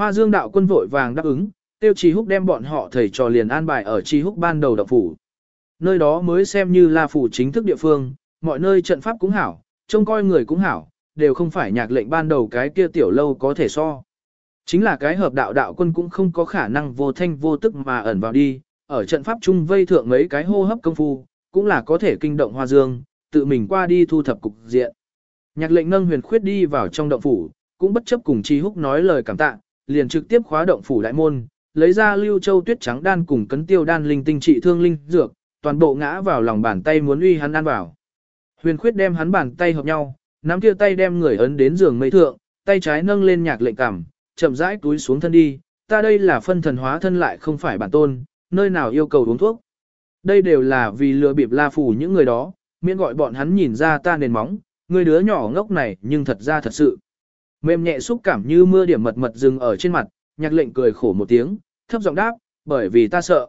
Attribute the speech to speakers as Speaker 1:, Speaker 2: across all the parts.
Speaker 1: Hoa Dương đạo quân vội vàng đáp ứng, tiêu trì húc đem bọn họ thầy trò liền an bài ở trì húc ban đầu động phủ. Nơi đó mới xem như là phủ chính thức địa phương, mọi nơi trận pháp cũng hảo, trông coi người cũng hảo, đều không phải nhạc lệnh ban đầu cái kia tiểu lâu có thể so. Chính là cái hợp đạo đạo quân cũng không có khả năng vô thanh vô tức mà ẩn vào đi, ở trận pháp trung vây thượng mấy cái hô hấp công phu, cũng là có thể kinh động hoa dương, tự mình qua đi thu thập cục diện. Nhạc lệnh nâng huyền khuyết đi vào trong động phủ, cũng bất chấp cùng chi húc nói lời cảm tạ, liền trực tiếp khóa động phủ đại môn, lấy ra lưu châu tuyết trắng đan cùng cấn tiêu đan linh tinh trị thương linh dược, toàn bộ ngã vào lòng bàn tay muốn uy hắn ăn vào. Huyền khuyết đem hắn bàn tay hợp nhau, nắm kia tay đem người ấn đến giường mây thượng, tay trái nâng lên nhạc lệnh cảm, chậm rãi túi xuống thân đi, ta đây là phân thần hóa thân lại không phải bản tôn, nơi nào yêu cầu uống thuốc. Đây đều là vì lừa bịp la phủ những người đó, miễn gọi bọn hắn nhìn ra ta nền móng, người đứa nhỏ ngốc này nhưng thật ra thật sự. Mềm nhẹ xúc cảm như mưa điểm mật mật dừng ở trên mặt, nhạc lệnh cười khổ một tiếng, thấp giọng đáp, bởi vì ta sợ.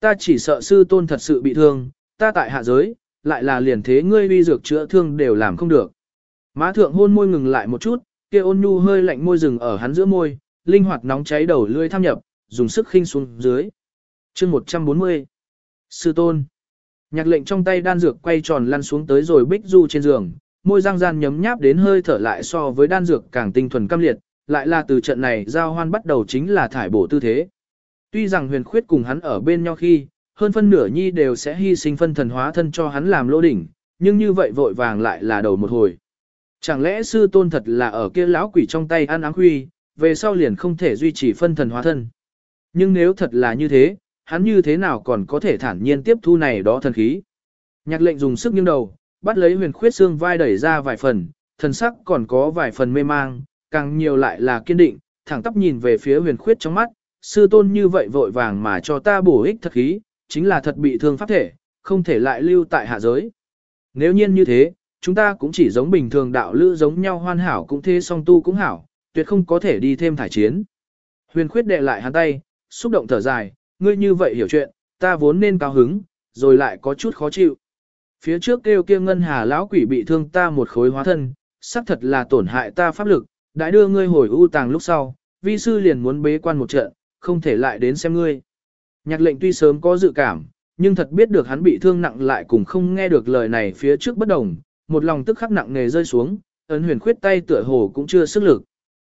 Speaker 1: Ta chỉ sợ sư tôn thật sự bị thương, ta tại hạ giới, lại là liền thế ngươi uy dược chữa thương đều làm không được. Má thượng hôn môi ngừng lại một chút, kia ôn nhu hơi lạnh môi rừng ở hắn giữa môi, linh hoạt nóng cháy đầu lưỡi tham nhập, dùng sức khinh xuống dưới. Chương 140. Sư tôn. Nhạc lệnh trong tay đan dược quay tròn lăn xuống tới rồi bích du trên giường, môi răng gian nhấm nháp đến hơi thở lại so với đan dược càng tinh thuần cam liệt, lại là từ trận này giao hoan bắt đầu chính là thải bổ tư thế. Tuy rằng huyền khuyết cùng hắn ở bên nhau khi, hơn phân nửa nhi đều sẽ hy sinh phân thần hóa thân cho hắn làm lô đỉnh, nhưng như vậy vội vàng lại là đầu một hồi. Chẳng lẽ sư tôn thật là ở kia lão quỷ trong tay ăn áng huy, về sau liền không thể duy trì phân thần hóa thân. Nhưng nếu thật là như thế, hắn như thế nào còn có thể thản nhiên tiếp thu này đó thần khí. Nhạc lệnh dùng sức nghiêng đầu, bắt lấy huyền khuyết xương vai đẩy ra vài phần, thần sắc còn có vài phần mê mang, càng nhiều lại là kiên định, thẳng tắp nhìn về phía huyền khuyết trong mắt, sư tôn như vậy vội vàng mà cho ta bổ ích thật khí, chính là thật bị thương pháp thể, không thể lại lưu tại hạ giới. Nếu nhiên như thế, chúng ta cũng chỉ giống bình thường đạo lữ giống nhau hoàn hảo cũng thế song tu cũng hảo, tuyệt không có thể đi thêm thải chiến. Huyền khuyết đệ lại hắn tay, xúc động thở dài, ngươi như vậy hiểu chuyện, ta vốn nên cao hứng, rồi lại có chút khó chịu. Phía trước kêu kia ngân hà lão quỷ bị thương ta một khối hóa thân, xác thật là tổn hại ta pháp lực, đã đưa ngươi hồi u tàng lúc sau, vi sư liền muốn bế quan một trận, không thể lại đến xem ngươi. Nhạc lệnh tuy sớm có dự cảm, nhưng thật biết được hắn bị thương nặng lại cùng không nghe được lời này phía trước bất đồng, một lòng tức khắc nặng nề rơi xuống, ấn huyền khuyết tay tựa hồ cũng chưa sức lực.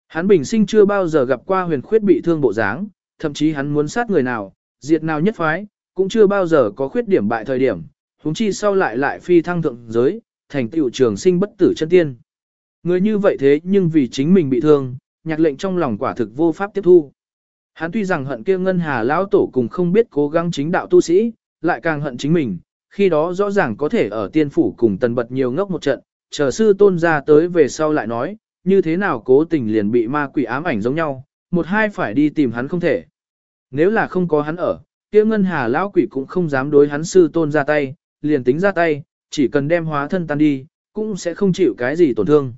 Speaker 1: Hắn bình sinh chưa bao giờ gặp qua huyền khuyết bị thương bộ dáng, thậm chí hắn muốn sát người nào, diệt nào nhất phái, cũng chưa bao giờ có khuyết điểm bại thời điểm, huống chi sau lại lại phi thăng thượng giới, thành tựu trường sinh bất tử chân tiên. Người như vậy thế nhưng vì chính mình bị thương, nhạc lệnh trong lòng quả thực vô pháp tiếp thu. Hắn tuy rằng hận kia ngân hà lão tổ cùng không biết cố gắng chính đạo tu sĩ, lại càng hận chính mình, khi đó rõ ràng có thể ở tiên phủ cùng tần bật nhiều ngốc một trận, chờ sư tôn ra tới về sau lại nói, như thế nào cố tình liền bị ma quỷ ám ảnh giống nhau, một hai phải đi tìm hắn không thể. Nếu là không có hắn ở, kia ngân hà lão quỷ cũng không dám đối hắn sư tôn ra tay, liền tính ra tay, chỉ cần đem hóa thân tan đi, cũng sẽ không chịu cái gì tổn thương.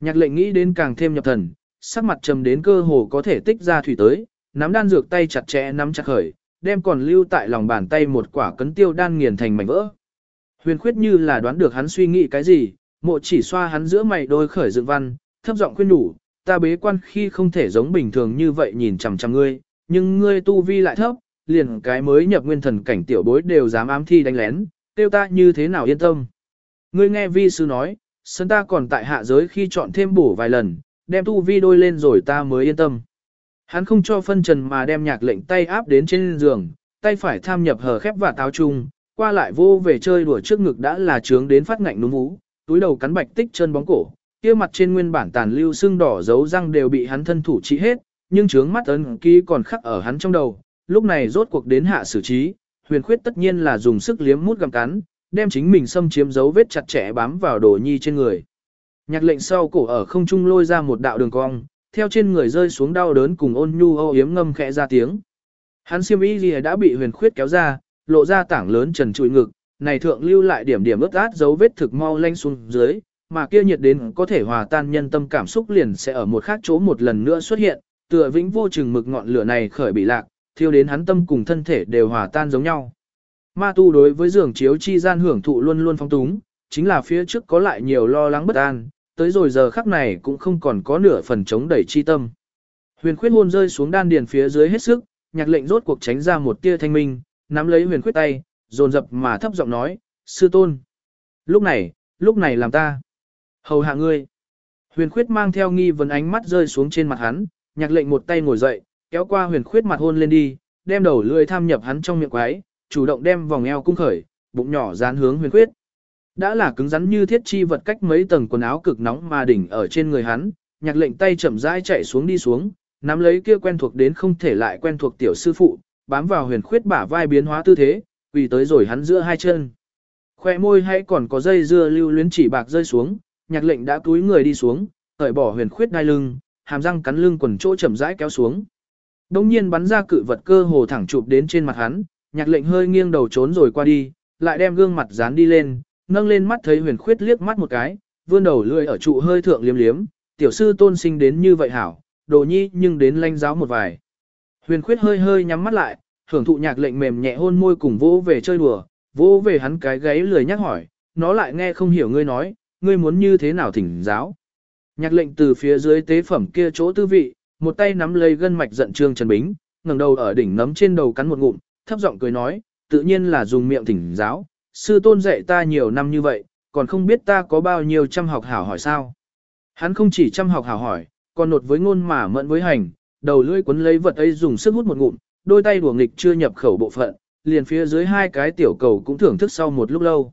Speaker 1: Nhạc lệnh nghĩ đến càng thêm nhập thần, sắc mặt trầm đến cơ hồ có thể tích ra thủy tới, nắm đan dược tay chặt chẽ nắm chặt khởi, đem còn lưu tại lòng bàn tay một quả cấn tiêu đan nghiền thành mảnh vỡ. Huyền khuyết như là đoán được hắn suy nghĩ cái gì, mộ chỉ xoa hắn giữa mày đôi khởi dựng văn, thấp giọng khuyên đủ, ta bế quan khi không thể giống bình thường như vậy nhìn chằm chằm ngươi, nhưng ngươi tu vi lại thấp, liền cái mới nhập nguyên thần cảnh tiểu bối đều dám ám thi đánh lén, tiêu ta như thế nào yên tâm. Ngươi nghe vi sư nói, sân ta còn tại hạ giới khi chọn thêm bổ vài lần, đem tu vi đôi lên rồi ta mới yên tâm. Hắn không cho phân trần mà đem nhạc lệnh tay áp đến trên giường, tay phải tham nhập hờ khép và táo chung, qua lại vô về chơi đùa trước ngực đã là trướng đến phát ngạnh núm vú, túi đầu cắn bạch tích chân bóng cổ, kia mặt trên nguyên bản tàn lưu xương đỏ dấu răng đều bị hắn thân thủ trị hết, nhưng trướng mắt ấn ký còn khắc ở hắn trong đầu, lúc này rốt cuộc đến hạ xử trí, huyền khuyết tất nhiên là dùng sức liếm mút gặm cắn, đem chính mình xâm chiếm dấu vết chặt chẽ bám vào đồ nhi trên người. Nhạc lệnh sau cổ ở không trung lôi ra một đạo đường cong, theo trên người rơi xuống đau đớn cùng ôn nhu ô yếm ngâm khẽ ra tiếng. Hắn xiêm y gì đã bị huyền khuyết kéo ra, lộ ra tảng lớn trần trụi ngực, này thượng lưu lại điểm điểm ướt át dấu vết thực mau lanh xuống dưới, mà kia nhiệt đến có thể hòa tan nhân tâm cảm xúc liền sẽ ở một khác chỗ một lần nữa xuất hiện, tựa vĩnh vô chừng mực ngọn lửa này khởi bị lạc, thiêu đến hắn tâm cùng thân thể đều hòa tan giống nhau. Ma tu đối với giường chiếu chi gian hưởng thụ luôn luôn phong túng, chính là phía trước có lại nhiều lo lắng bất an, tới rồi giờ khắc này cũng không còn có nửa phần chống đẩy chi tâm. Huyền khuyết hôn rơi xuống đan điền phía dưới hết sức, nhạc lệnh rốt cuộc tránh ra một tia thanh minh, nắm lấy huyền khuyết tay, dồn dập mà thấp giọng nói, sư tôn. Lúc này, lúc này làm ta. Hầu hạ ngươi. Huyền khuyết mang theo nghi vấn ánh mắt rơi xuống trên mặt hắn, nhạc lệnh một tay ngồi dậy, kéo qua huyền khuyết mặt hôn lên đi, đem đầu lưỡi tham nhập hắn trong miệng quái, chủ động đem vòng eo cung khởi, bụng nhỏ dán hướng huyền khuyết. Đã là cứng rắn như thiết chi vật cách mấy tầng quần áo cực nóng mà đỉnh ở trên người hắn, nhạc lệnh tay chậm rãi chạy xuống đi xuống, nắm lấy kia quen thuộc đến không thể lại quen thuộc tiểu sư phụ, bám vào huyền khuyết bả vai biến hóa tư thế, vì tới rồi hắn giữa hai chân. Khoe môi hay còn có dây dưa lưu luyến chỉ bạc rơi xuống, nhạc lệnh đã túi người đi xuống, cởi bỏ huyền khuyết đai lưng, hàm răng cắn lưng quần chỗ chậm rãi kéo xuống. Đông nhiên bắn ra cự vật cơ hồ thẳng chụp đến trên mặt hắn, nhạc lệnh hơi nghiêng đầu trốn rồi qua đi, lại đem gương mặt dán đi lên, nâng lên mắt thấy huyền khuyết liếc mắt một cái, vươn đầu lưỡi ở trụ hơi thượng liếm liếm, tiểu sư tôn sinh đến như vậy hảo, đồ nhi nhưng đến lanh giáo một vài. Huyền khuyết hơi hơi nhắm mắt lại, hưởng thụ nhạc lệnh mềm nhẹ hôn môi cùng vỗ về chơi đùa, vỗ về hắn cái gáy lười nhắc hỏi, nó lại nghe không hiểu ngươi nói, ngươi muốn như thế nào thỉnh giáo. Nhạc lệnh từ phía dưới tế phẩm kia chỗ tư vị, một tay nắm lấy gân mạch giận trương Trần Bính, ngẩng đầu ở đỉnh nấm trên đầu cắn một ngụm, thấp giọng cười nói, tự nhiên là dùng miệng thỉnh giáo, sư tôn dạy ta nhiều năm như vậy, còn không biết ta có bao nhiêu trăm học hảo hỏi sao. Hắn không chỉ trăm học hảo hỏi, còn nột với ngôn mà mẫn với hành, đầu lưỡi quấn lấy vật ấy dùng sức hút một ngụm, đôi tay đùa nghịch chưa nhập khẩu bộ phận, liền phía dưới hai cái tiểu cầu cũng thưởng thức sau một lúc lâu.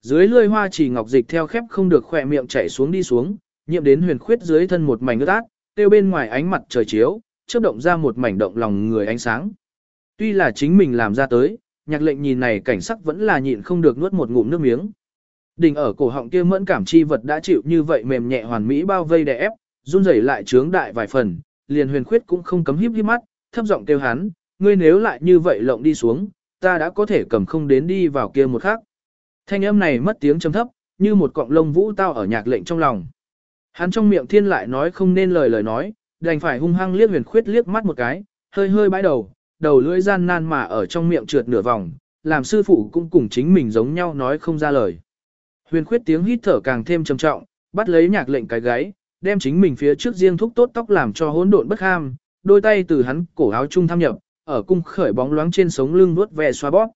Speaker 1: Dưới lưỡi hoa chỉ ngọc dịch theo khép không được khỏe miệng chảy xuống đi xuống, nhiệm đến huyền khuyết dưới thân một mảnh ướt át, tiêu bên ngoài ánh mặt trời chiếu, chớp động ra một mảnh động lòng người ánh sáng. Tuy là chính mình làm ra tới, nhạc lệnh nhìn này cảnh sắc vẫn là nhịn không được nuốt một ngụm nước miếng. Đỉnh ở cổ họng kia mẫn cảm chi vật đã chịu như vậy mềm nhẹ hoàn mỹ bao vây đè ép, run rẩy lại trướng đại vài phần, liền huyền khuyết cũng không cấm híp híp mắt, thấp giọng kêu hắn, ngươi nếu lại như vậy lộng đi xuống, ta đã có thể cầm không đến đi vào kia một khắc. Thanh âm này mất tiếng trầm thấp, như một cọng lông vũ tao ở nhạc lệnh trong lòng. Hắn trong miệng thiên lại nói không nên lời lời nói, đành phải hung hăng liếc huyền khuyết liếc mắt một cái, hơi hơi bãi đầu, đầu lưỡi gian nan mà ở trong miệng trượt nửa vòng, làm sư phụ cũng cùng chính mình giống nhau nói không ra lời. Huyền khuyết tiếng hít thở càng thêm trầm trọng, bắt lấy nhạc lệnh cái gáy, đem chính mình phía trước riêng thúc tốt tóc làm cho hỗn độn bất ham, đôi tay từ hắn cổ áo trung tham nhập, ở cung khởi bóng loáng trên sống lưng nuốt ve xoa bóp.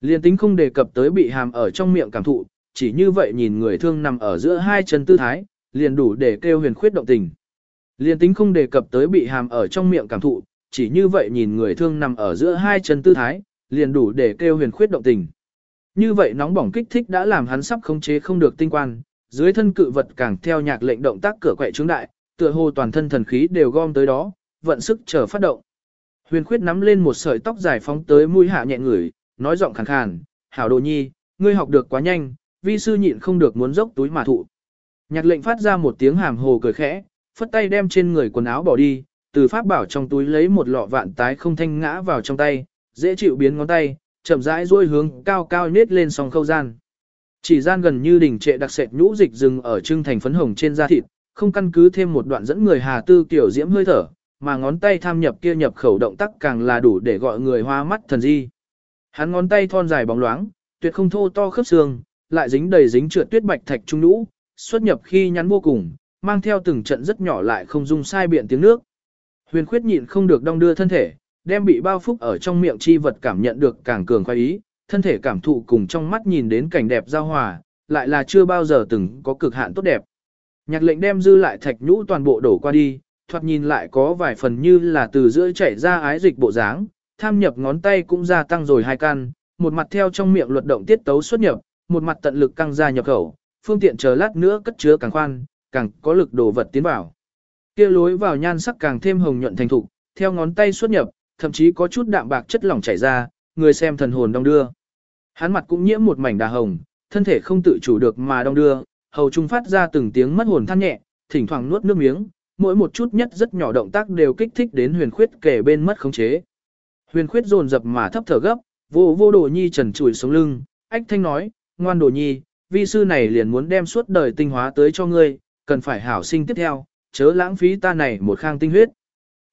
Speaker 1: Liên tính không đề cập tới bị hàm ở trong miệng cảm thụ, chỉ như vậy nhìn người thương nằm ở giữa hai chân tư thái, liền đủ để kêu huyền khuyết động tình. liền tính không đề cập tới bị hàm ở trong miệng cảm thụ, chỉ như vậy nhìn người thương nằm ở giữa hai chân tư thái, liền đủ để kêu huyền khuyết động tình. Như vậy nóng bỏng kích thích đã làm hắn sắp khống chế không được tinh quan, dưới thân cự vật càng theo nhạc lệnh động tác cửa quậy trướng đại, tựa hồ toàn thân thần khí đều gom tới đó, vận sức chờ phát động. Huyền khuyết nắm lên một sợi tóc dài phóng tới mũi hạ nhẹ ngửi, nói giọng khàn khàn, hảo đồ nhi, ngươi học được quá nhanh, vi sư nhịn không được muốn dốc túi mà thụ. Nhạc lệnh phát ra một tiếng hàm hồ cười khẽ, phất tay đem trên người quần áo bỏ đi, từ pháp bảo trong túi lấy một lọ vạn tái không thanh ngã vào trong tay, dễ chịu biến ngón tay, chậm rãi duỗi hướng cao cao nết lên song khâu gian. Chỉ gian gần như đỉnh trệ đặc sệt nhũ dịch dừng ở trưng thành phấn hồng trên da thịt, không căn cứ thêm một đoạn dẫn người hà tư kiểu diễm hơi thở, mà ngón tay tham nhập kia nhập khẩu động tác càng là đủ để gọi người hoa mắt thần di. Hắn ngón tay thon dài bóng loáng, tuyệt không thô to khớp xương, lại dính đầy dính trượt tuyết bạch thạch trung nhũ, xuất nhập khi nhắn vô cùng, mang theo từng trận rất nhỏ lại không dung sai biện tiếng nước. Huyền khuyết nhịn không được đong đưa thân thể, đem bị bao phúc ở trong miệng chi vật cảm nhận được càng cường khoái ý, thân thể cảm thụ cùng trong mắt nhìn đến cảnh đẹp giao hòa, lại là chưa bao giờ từng có cực hạn tốt đẹp. Nhạc lệnh đem dư lại thạch nhũ toàn bộ đổ qua đi, thoạt nhìn lại có vài phần như là từ giữa chảy ra ái dịch bộ dáng, tham nhập ngón tay cũng gia tăng rồi hai căn, một mặt theo trong miệng luật động tiết tấu xuất nhập, một mặt tận lực căng ra nhập khẩu, phương tiện chờ lát nữa cất chứa càng khoan, càng có lực đổ vật tiến vào. Kia lối vào nhan sắc càng thêm hồng nhuận thành thục, theo ngón tay xuất nhập, thậm chí có chút đạm bạc chất lỏng chảy ra, người xem thần hồn đong đưa. Hắn mặt cũng nhiễm một mảnh đà hồng, thân thể không tự chủ được mà đong đưa, hầu trung phát ra từng tiếng mất hồn than nhẹ, thỉnh thoảng nuốt nước miếng, mỗi một chút nhất rất nhỏ động tác đều kích thích đến huyền khuyết kể bên mất khống chế. Huyền khuyết dồn dập mà thấp thở gấp, vô vô đồ nhi trần trụi sống lưng, ách thanh nói, ngoan đồ nhi, vi sư này liền muốn đem suốt đời tinh hóa tới cho ngươi, cần phải hảo sinh tiếp theo, chớ lãng phí ta này một khang tinh huyết.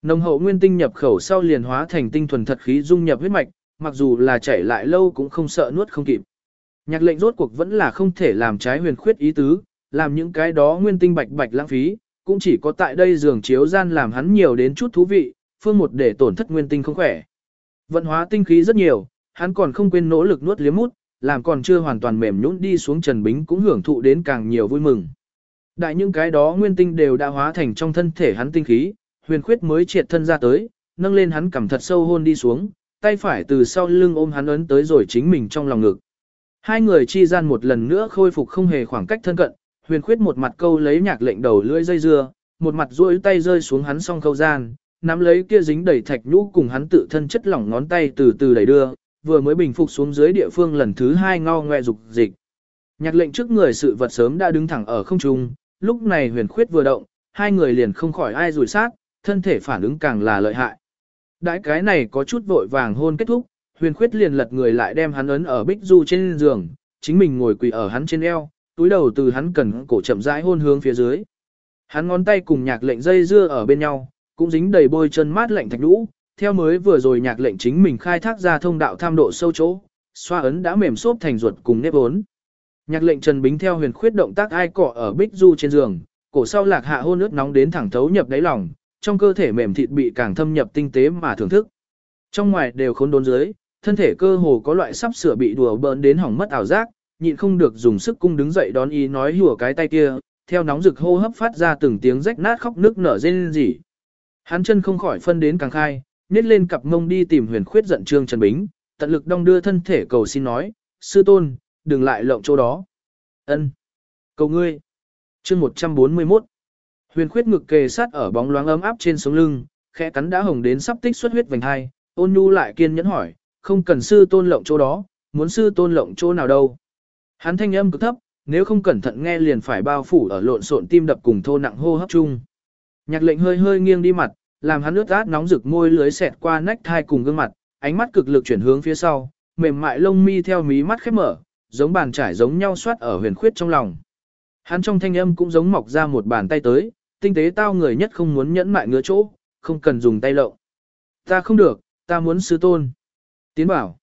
Speaker 1: Nồng hậu nguyên tinh nhập khẩu sau liền hóa thành tinh thuần thật khí dung nhập huyết mạch, mặc dù là chảy lại lâu cũng không sợ nuốt không kịp. Nhạc lệnh rốt cuộc vẫn là không thể làm trái huyền khuyết ý tứ, làm những cái đó nguyên tinh bạch bạch lãng phí, cũng chỉ có tại đây giường chiếu gian làm hắn nhiều đến chút thú vị, phương một để tổn thất nguyên tinh không khỏe. Vận hóa tinh khí rất nhiều, hắn còn không quên nỗ lực nuốt liếm mút, làm còn chưa hoàn toàn mềm nhũn đi xuống Trần Bính cũng hưởng thụ đến càng nhiều vui mừng. Đại những cái đó nguyên tinh đều đã hóa thành trong thân thể hắn tinh khí, huyền khuyết mới triệt thân ra tới, nâng lên hắn cầm thật sâu hôn đi xuống, tay phải từ sau lưng ôm hắn ấn tới rồi chính mình trong lòng ngực. Hai người chi gian một lần nữa khôi phục không hề khoảng cách thân cận, huyền khuyết một mặt câu lấy nhạc lệnh đầu lưỡi dây dưa, một mặt duỗi tay rơi xuống hắn song khâu gian, nắm lấy kia dính đầy thạch nhũ cùng hắn tự thân chất lỏng ngón tay từ từ đẩy đưa, vừa mới bình phục xuống dưới địa phương lần thứ hai ngao ngoe dục dịch. Nhạc lệnh trước người sự vật sớm đã đứng thẳng ở không trung, lúc này huyền khuyết vừa động, hai người liền không khỏi ai rủi sát, thân thể phản ứng càng là lợi hại. Đãi cái này có chút vội vàng hôn kết thúc, huyền khuyết liền lật người lại đem hắn ấn ở bích du trên giường, chính mình ngồi quỳ ở hắn trên eo, túi đầu từ hắn cần cổ chậm rãi hôn hướng phía dưới. Hắn ngón tay cùng nhạc lệnh dây dưa ở bên nhau, cũng dính đầy bôi chân mát lạnh thạch lũ, theo mới vừa rồi nhạc lệnh chính mình khai thác ra thông đạo tham độ sâu chỗ, xoa ấn đã mềm xốp thành ruột cùng nếp vốn Nhạc lệnh Trần Bính theo huyền khuyết động tác ai cọ ở bích du trên giường, cổ sau lạc hạ hôn ướt nóng đến thẳng thấu nhập đáy lòng, trong cơ thể mềm thịt bị càng thâm nhập tinh tế mà thưởng thức. Trong ngoài đều khốn đốn dưới, thân thể cơ hồ có loại sắp sửa bị đùa bỡn đến hỏng mất ảo giác, nhịn không được dùng sức cung đứng dậy đón ý nói hùa cái tay kia, theo nóng rực hô hấp phát ra từng tiếng rách nát khóc nước nở rên rỉ. Hắn chân không khỏi phân đến càng khai, nết lên cặp mông đi tìm huyền khuyết giận trương Trần Bính, tận lực đong đưa thân thể cầu xin nói, sư tôn, đừng lại lộng chỗ đó. ân Cầu ngươi. chương 141. Huyền khuyết ngực kề sát ở bóng loáng ấm áp trên sống lưng, khẽ cắn đã hồng đến sắp tích xuất huyết vành hai, ôn nhu lại kiên nhẫn hỏi, không cần sư tôn lộng chỗ đó, muốn sư tôn lộng chỗ nào đâu. Hắn thanh âm cực thấp, nếu không cẩn thận nghe liền phải bao phủ ở lộn xộn tim đập cùng thô nặng hô hấp chung. Nhạc lệnh hơi hơi nghiêng đi mặt, làm hắn nước át nóng rực môi lưới xẹt qua nách thai cùng gương mặt, ánh mắt cực lực chuyển hướng phía sau, mềm mại lông mi theo mí mắt khép mở, giống bàn trải giống nhau xoát ở huyền khuyết trong lòng. Hắn trong thanh âm cũng giống mọc ra một bàn tay tới, tinh tế tao người nhất không muốn nhẫn mại ngứa chỗ, không cần dùng tay lộng. Ta không được, ta muốn sư tôn. Tiến bảo.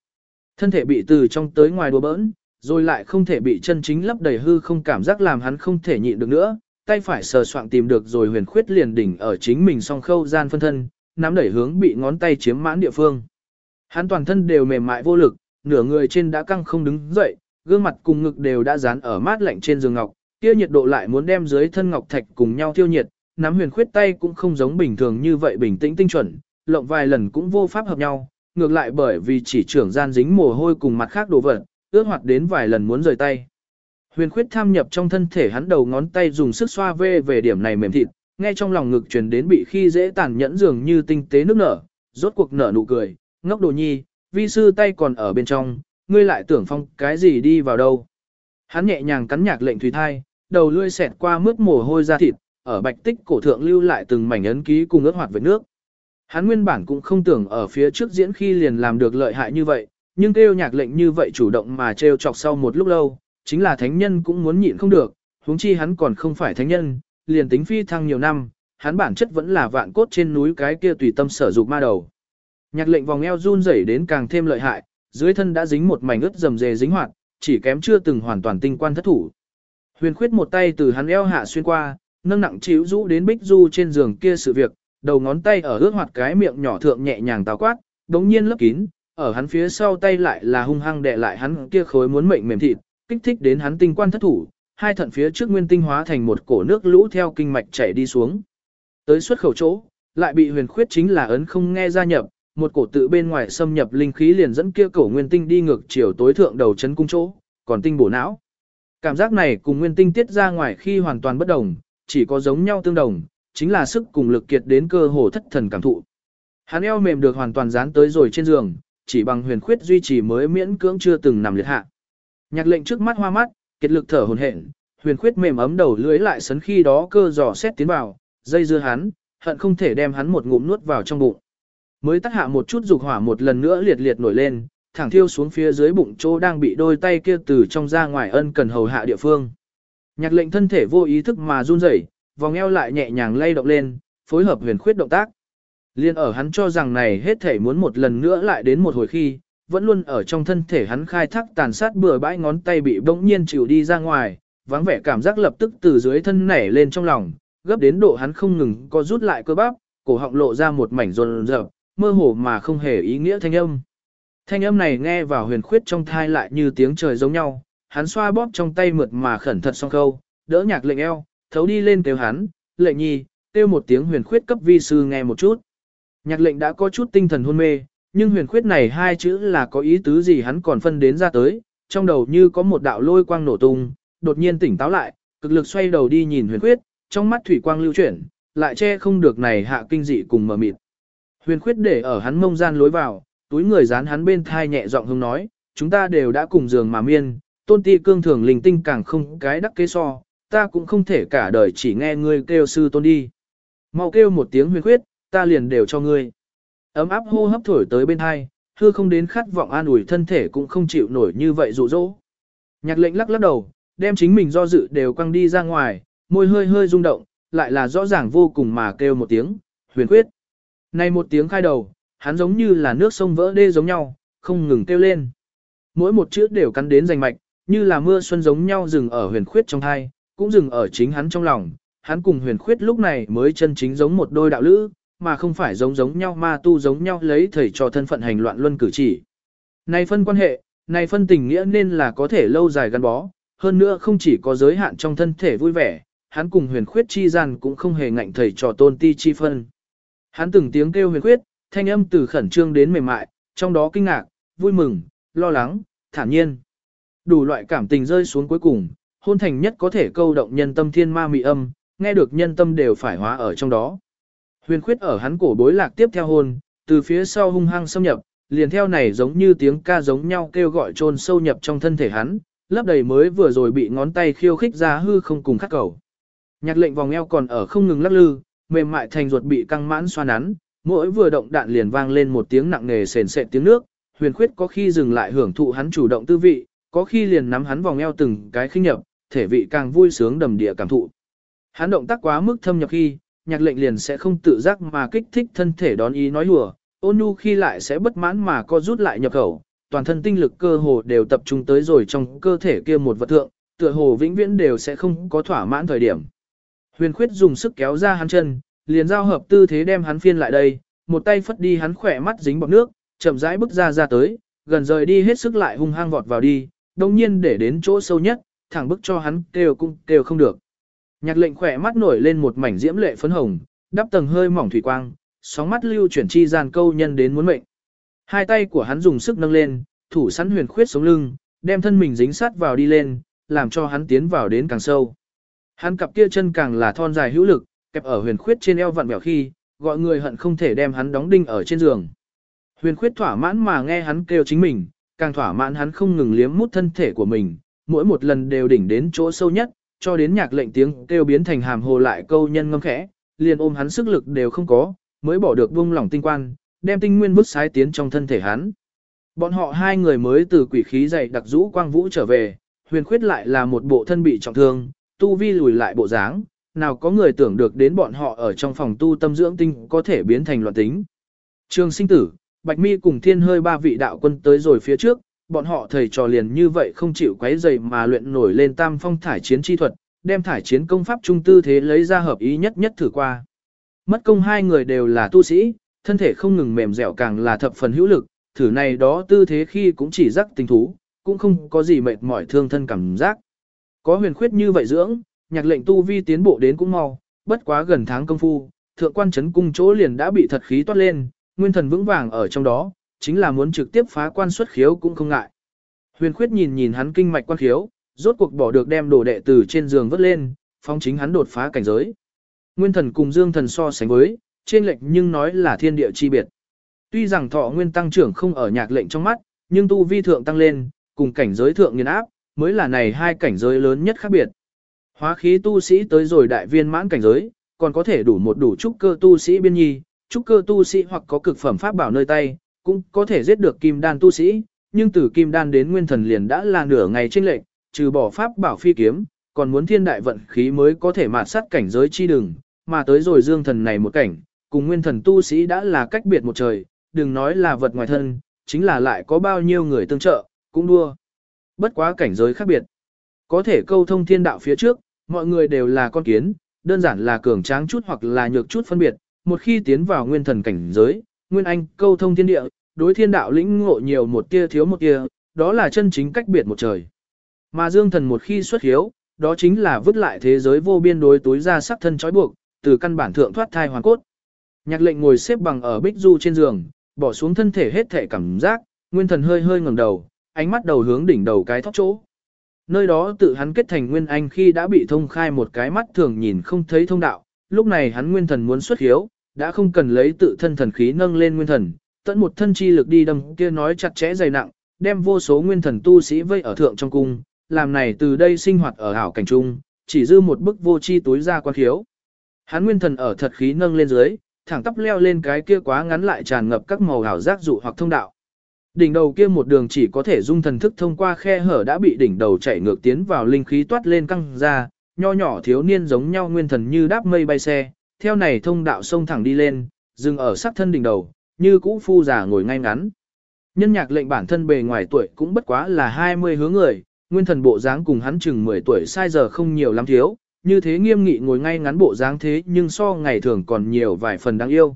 Speaker 1: Thân thể bị từ trong tới ngoài đùa bỡn, rồi lại không thể bị chân chính lấp đầy hư không cảm giác làm hắn không thể nhịn được nữa, tay phải sờ soạng tìm được rồi huyền khuyết liền đỉnh ở chính mình song khâu gian phân thân, nắm đẩy hướng bị ngón tay chiếm mãn địa phương. Hắn toàn thân đều mềm mại vô lực, nửa người trên đã căng không đứng dậy, gương mặt cùng ngực đều đã dán ở mát lạnh trên giường ngọc, kia nhiệt độ lại muốn đem dưới thân ngọc thạch cùng nhau tiêu nhiệt, nắm huyền khuyết tay cũng không giống bình thường như vậy bình tĩnh tinh chuẩn, lộng vài lần cũng vô pháp hợp nhau, ngược lại bởi vì chỉ trưởng gian dính mồ hôi cùng mặt khác đồ vật, ước hoạt đến vài lần muốn rời tay. Huyền khuyết tham nhập trong thân thể hắn đầu ngón tay dùng sức xoa vê về điểm này mềm thịt, nghe trong lòng ngực truyền đến bị khi dễ tàn nhẫn dường như tinh tế nước nở, rốt cuộc nở nụ cười, ngốc đồ nhi, vi sư tay còn ở bên trong, ngươi lại tưởng phong cái gì đi vào đâu. Hắn nhẹ nhàng cắn nhạc lệnh thủy thai, đầu lươi xẹt qua mướt mồ hôi ra thịt, ở bạch tích cổ thượng lưu lại từng mảnh ấn ký cùng ướt hoạt với nước. Hắn nguyên bản cũng không tưởng ở phía trước diễn khi liền làm được lợi hại như vậy, nhưng kêu nhạc lệnh như vậy chủ động mà trêu chọc sau một lúc lâu, chính là thánh nhân cũng muốn nhịn không được, huống chi hắn còn không phải thánh nhân, liền tính phi thăng nhiều năm, hắn bản chất vẫn là vạn cốt trên núi cái kia tùy tâm sở dục ma đầu. Nhạc lệnh vòng eo run rẩy đến càng thêm lợi hại, dưới thân đã dính một mảnh ướt rầm rề dính hoạt, chỉ kém chưa từng hoàn toàn tinh quan thất thủ. Huyền khuyết một tay từ hắn eo hạ xuyên qua, nâng nặng chiếu rũ đến bích du trên giường kia sự việc, đầu ngón tay ở ướt hoạt cái miệng nhỏ thượng nhẹ nhàng táo quát, đống nhiên lấp kín, ở hắn phía sau tay lại là hung hăng đè lại hắn kia khối muốn mệnh mềm thịt, kích thích đến hắn tinh quan thất thủ, hai thận phía trước nguyên tinh hóa thành một cổ nước lũ theo kinh mạch chảy đi xuống. Tới xuất khẩu chỗ, lại bị huyền khuyết chính là ấn không nghe gia nhập, một cổ tự bên ngoài xâm nhập linh khí liền dẫn kia cổ nguyên tinh đi ngược chiều tối thượng đầu chấn cung chỗ, còn tinh bổ não. Cảm giác này cùng nguyên tinh tiết ra ngoài khi hoàn toàn bất đồng, chỉ có giống nhau tương đồng, chính là sức cùng lực kiệt đến cơ hồ thất thần cảm thụ. Hắn eo mềm được hoàn toàn dán tới rồi trên giường, chỉ bằng huyền khuyết duy trì mới miễn cưỡng chưa từng nằm liệt hạ. Nhạc lệnh trước mắt hoa mắt, kiệt lực thở hồn hển, huyền khuyết mềm ấm đầu lưới lại sấn khi đó cơ giò xét tiến vào, dây dưa hắn, hận không thể đem hắn một ngụm nuốt vào trong bụng. Mới tắt hạ một chút dục hỏa một lần nữa liệt liệt nổi lên, thẳng thiêu xuống phía dưới bụng chỗ đang bị đôi tay kia từ trong ra ngoài ân cần hầu hạ địa phương. Nhạc lệnh thân thể vô ý thức mà run rẩy, vòng eo lại nhẹ nhàng lay động lên, phối hợp huyền khuyết động tác. Liên ở hắn cho rằng này hết thể muốn một lần nữa lại đến một hồi khi, vẫn luôn ở trong thân thể hắn khai thác tàn sát bừa bãi ngón tay bị bỗng nhiên chịu đi ra ngoài, vắng vẻ cảm giác lập tức từ dưới thân nảy lên trong lòng, gấp đến độ hắn không ngừng có rút lại cơ bắp, cổ họng lộ ra một mảnh rồn rợp, mơ hồ mà không hề ý nghĩa thanh âm. Thanh âm này nghe vào huyền khuyết trong thai lại như tiếng trời giống nhau, hắn xoa bóp trong tay mượt mà khẩn thật song khâu, đỡ nhạc lệnh eo, thấu đi lên kêu hắn, lệnh nhi, kêu một tiếng huyền khuyết cấp vi sư nghe một chút. Nhạc lệnh đã có chút tinh thần hôn mê, nhưng huyền khuyết này hai chữ là có ý tứ gì hắn còn phân đến ra tới, trong đầu như có một đạo lôi quang nổ tung, đột nhiên tỉnh táo lại, cực lực xoay đầu đi nhìn huyền khuyết, trong mắt thủy quang lưu chuyển, lại che không được này hạ kinh dị cùng mờ mịt. Huyền khuyết để ở hắn mông gian lối vào, túi người dán hắn bên thai nhẹ giọng hông nói, chúng ta đều đã cùng giường mà miên, tôn ti cương thường linh tinh càng không cái đắc kế so, ta cũng không thể cả đời chỉ nghe ngươi kêu sư tôn đi. Mau kêu một tiếng huyền khuyết, ta liền đều cho ngươi. Ấm áp hô hấp thổi tới bên hai, hư không đến khát vọng an ủi thân thể cũng không chịu nổi như vậy rụ rỗ. Nhạc lệnh lắc lắc đầu, đem chính mình do dự đều quăng đi ra ngoài, môi hơi hơi rung động, lại là rõ ràng vô cùng mà kêu một tiếng, huyền khuyết. Này một tiếng khai đầu, hắn giống như là nước sông vỡ đê giống nhau, không ngừng kêu lên. Mỗi một chữ đều cắn đến rành mạch, như là mưa xuân giống nhau dừng ở huyền khuyết trong thai, cũng dừng ở chính hắn trong lòng. Hắn cùng huyền khuyết lúc này mới chân chính giống một đôi đạo lữ, mà không phải giống giống nhau ma tu giống nhau lấy thầy cho thân phận hành loạn luân cử chỉ. Này phân quan hệ, này phân tình nghĩa nên là có thể lâu dài gắn bó, hơn nữa không chỉ có giới hạn trong thân thể vui vẻ, hắn cùng huyền khuyết chi gian cũng không hề ngạnh thầy trò tôn ti chi phân. Hắn từng tiếng kêu huyền khuyết, thanh âm từ khẩn trương đến mềm mại, trong đó kinh ngạc, vui mừng, lo lắng, thản nhiên. Đủ loại cảm tình rơi xuống cuối cùng, hôn thành nhất có thể câu động nhân tâm thiên ma mị âm, nghe được nhân tâm đều phải hóa ở trong đó. Huyền khuyết ở hắn cổ bối lạc tiếp theo hôn, từ phía sau hung hăng xâm nhập, liền theo này giống như tiếng ca giống nhau kêu gọi trôn sâu nhập trong thân thể hắn, lấp đầy mới vừa rồi bị ngón tay khiêu khích ra hư không cùng khắc cầu. Nhạc lệnh vòng eo còn ở không ngừng lắc lư, mềm mại thành ruột bị căng mãn xoa nắn, mỗi vừa động đạn liền vang lên một tiếng nặng nề sền sệt tiếng nước, huyền khuyết có khi dừng lại hưởng thụ hắn chủ động tư vị, có khi liền nắm hắn vòng eo từng cái khinh nhập, thể vị càng vui sướng đầm địa cảm thụ. Hắn động tác quá mức thâm nhập khi, nhạc lệnh liền sẽ không tự giác mà kích thích thân thể đón ý nói hùa, ôn nhu khi lại sẽ bất mãn mà co rút lại nhập khẩu, toàn thân tinh lực cơ hồ đều tập trung tới rồi trong cơ thể kia một vật thượng, tựa hồ vĩnh viễn đều sẽ không có thỏa mãn thời điểm. Huyền khuyết dùng sức kéo ra hắn chân, liền giao hợp tư thế đem hắn phiên lại đây, một tay phất đi hắn khỏe mắt dính bọt nước, chậm rãi bước ra ra tới, gần rời đi hết sức lại hung hăng vọt vào đi, đồng nhiên để đến chỗ sâu nhất, thẳng bức cho hắn kêu cũng kêu không được. Nhạc lệnh khỏe mắt nổi lên một mảnh diễm lệ phấn hồng, đắp tầng hơi mỏng thủy quang, sóng mắt lưu chuyển chi gian câu nhân đến muốn mệnh. Hai tay của hắn dùng sức nâng lên, thủ sẵn huyền khuyết sống lưng, đem thân mình dính sát vào đi lên, làm cho hắn tiến vào đến càng sâu. Hắn cặp kia chân càng là thon dài hữu lực, kẹp ở huyền khuyết trên eo vặn bẹo khi, gọi người hận không thể đem hắn đóng đinh ở trên giường. Huyền khuyết thỏa mãn mà nghe hắn kêu chính mình, càng thỏa mãn hắn không ngừng liếm mút thân thể của mình, mỗi một lần đều đỉnh đến chỗ sâu nhất, cho đến nhạc lệnh tiếng kêu biến thành hàm hồ lại câu nhân ngâm khẽ, liền ôm hắn sức lực đều không có, mới bỏ được buông lỏng tinh quan, đem tinh nguyên bức sái tiến trong thân thể hắn. Bọn họ hai người mới từ quỷ khí dày đặc rũ quang vũ trở về, huyền khuyết lại là một bộ thân bị trọng thương, tu vi lùi lại bộ dáng, nào có người tưởng được đến bọn họ ở trong phòng tu tâm dưỡng tinh có thể biến thành loạn tính. Trường sinh tử, Bạch Mi cùng thiên hơi ba vị đạo quân tới rồi phía trước, bọn họ thầy trò liền như vậy không chịu quấy dày mà luyện nổi lên tam phong thải chiến chi thuật, đem thải chiến công pháp trung tư thế lấy ra hợp ý nhất nhất thử qua. Mất công hai người đều là tu sĩ, thân thể không ngừng mềm dẻo càng là thập phần hữu lực, thử này đó tư thế khi cũng chỉ rắc tình thú, cũng không có gì mệt mỏi thương thân cảm giác. Có huyền khuyết như vậy dưỡng, nhạc lệnh tu vi tiến bộ đến cũng mau, bất quá gần tháng công phu, thượng quan chấn cung chỗ liền đã bị thật khí toát lên, nguyên thần vững vàng ở trong đó, chính là muốn trực tiếp phá quan xuất khiếu cũng không ngại. Huyền khuyết nhìn nhìn hắn kinh mạch quan khiếu, rốt cuộc bỏ được đem đồ đệ từ trên giường vớt lên, phong chính hắn đột phá cảnh giới. Nguyên thần cùng dương thần so sánh với, trên lệnh nhưng nói là thiên địa chi biệt. Tuy rằng thọ nguyên tăng trưởng không ở nhạc lệnh trong mắt, nhưng tu vi thượng tăng lên, cùng cảnh giới thượng nghiền áp, mới là này hai cảnh giới lớn nhất khác biệt. Hóa khí tu sĩ tới rồi đại viên mãn cảnh giới, còn có thể đủ một đủ trúc cơ tu sĩ biên nhi, trúc cơ tu sĩ hoặc có cực phẩm pháp bảo nơi tay, cũng có thể giết được kim đan tu sĩ, nhưng từ kim đan đến nguyên thần liền đã là nửa ngày trên lệnh, trừ bỏ pháp bảo phi kiếm, còn muốn thiên đại vận khí mới có thể mạt sát cảnh giới chi đường, mà tới rồi dương thần này một cảnh, cùng nguyên thần tu sĩ đã là cách biệt một trời, đừng nói là vật ngoài thân, chính là lại có bao nhiêu người tương trợ, cũng đua. Bất quá cảnh giới khác biệt. Có thể câu thông thiên đạo phía trước, mọi người đều là con kiến, đơn giản là cường tráng chút hoặc là nhược chút phân biệt, một khi tiến vào nguyên thần cảnh giới, nguyên anh câu thông thiên địa, đối thiên đạo lĩnh ngộ nhiều một tia thiếu một tia, đó là chân chính cách biệt một trời. Mà dương thần một khi xuất hiếu, đó chính là vứt lại thế giới vô biên đối tối ra sắc thân trói buộc, từ căn bản thượng thoát thai hoàn cốt. Nhạc lệnh ngồi xếp bằng ở bích du trên giường, bỏ xuống thân thể hết thể cảm giác, nguyên thần hơi hơi ngẩng đầu, ánh mắt đầu hướng đỉnh đầu cái thóc chỗ. Nơi đó tự hắn kết thành nguyên anh khi đã bị thông khai một cái mắt thường nhìn không thấy thông đạo, lúc này hắn nguyên thần muốn xuất hiếu, đã không cần lấy tự thân thần khí nâng lên nguyên thần, tận một thân chi lực đi đâm kia nói chặt chẽ dày nặng, đem vô số nguyên thần tu sĩ vây ở thượng trong cung, làm này từ đây sinh hoạt ở hảo cảnh trung, chỉ dư một bức vô chi túi ra quan khiếu. Hắn nguyên thần ở thật khí nâng lên dưới, thẳng tắp leo lên cái kia quá ngắn lại tràn ngập các màu hảo giác dụ hoặc thông đạo. Đỉnh đầu kia một đường chỉ có thể dung thần thức thông qua khe hở đã bị đỉnh đầu chảy ngược tiến vào linh khí toát lên căng ra, nho nhỏ thiếu niên giống nhau nguyên thần như đáp mây bay xe, theo này thông đạo sông thẳng đi lên, dừng ở sắc thân đỉnh đầu, như cũ phu già ngồi ngay ngắn. Nhân nhạc lệnh bản thân bề ngoài tuổi cũng bất quá là 20 hướng người, nguyên thần bộ dáng cùng hắn chừng 10 tuổi sai giờ không nhiều lắm thiếu, như thế nghiêm nghị ngồi ngay ngắn bộ dáng thế nhưng so ngày thường còn nhiều vài phần đáng yêu.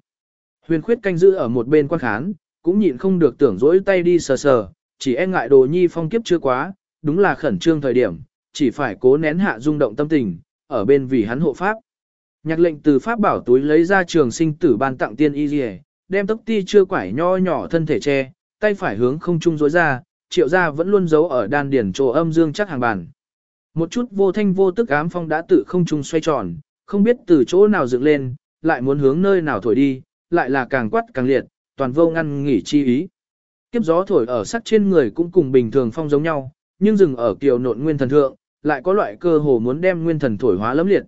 Speaker 1: Huyền khuyết canh giữ ở một bên quan khán, cũng nhịn không được tưởng dỗi tay đi sờ sờ, chỉ e ngại đồ nhi phong kiếp chưa quá, đúng là khẩn trương thời điểm, chỉ phải cố nén hạ rung động tâm tình, ở bên vì hắn hộ pháp. Nhạc lệnh từ pháp bảo túi lấy ra trường sinh tử ban tặng tiên y liề, đem tốc ti chưa quải nho nhỏ thân thể che, tay phải hướng không trung rối ra, triệu ra vẫn luôn giấu ở đan điển chỗ âm dương chắc hàng bàn. Một chút vô thanh vô tức ám phong đã tự không trung xoay tròn, không biết từ chỗ nào dựng lên, lại muốn hướng nơi nào thổi đi, lại là càng quát càng liệt, toàn vô ngăn nghỉ chi ý. Kiếp gió thổi ở sắc trên người cũng cùng bình thường phong giống nhau, nhưng dừng ở kiều nộn nguyên thần thượng, lại có loại cơ hồ muốn đem nguyên thần thổi hóa lấm liệt.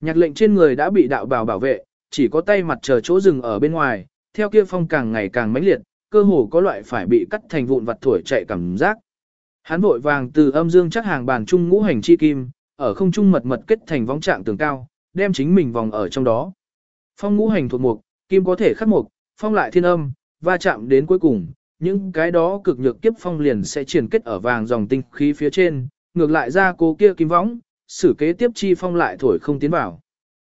Speaker 1: Nhạc lệnh trên người đã bị đạo bào bảo vệ, chỉ có tay mặt chờ chỗ dừng ở bên ngoài, theo kia phong càng ngày càng mãnh liệt, cơ hồ có loại phải bị cắt thành vụn vặt thổi chạy cảm giác. Hắn vội vàng từ âm dương chắc hàng bàn trung ngũ hành chi kim, ở không trung mật mật kết thành vóng trạng tường cao, đem chính mình vòng ở trong đó. Phong ngũ hành thuộc mục, kim có thể khắc mục, phong lại thiên âm, va chạm đến cuối cùng, những cái đó cực nhược kiếp phong liền sẽ triển kết ở vàng dòng tinh khí phía trên, ngược lại ra cố kia kim võng, xử kế tiếp chi phong lại thổi không tiến vào.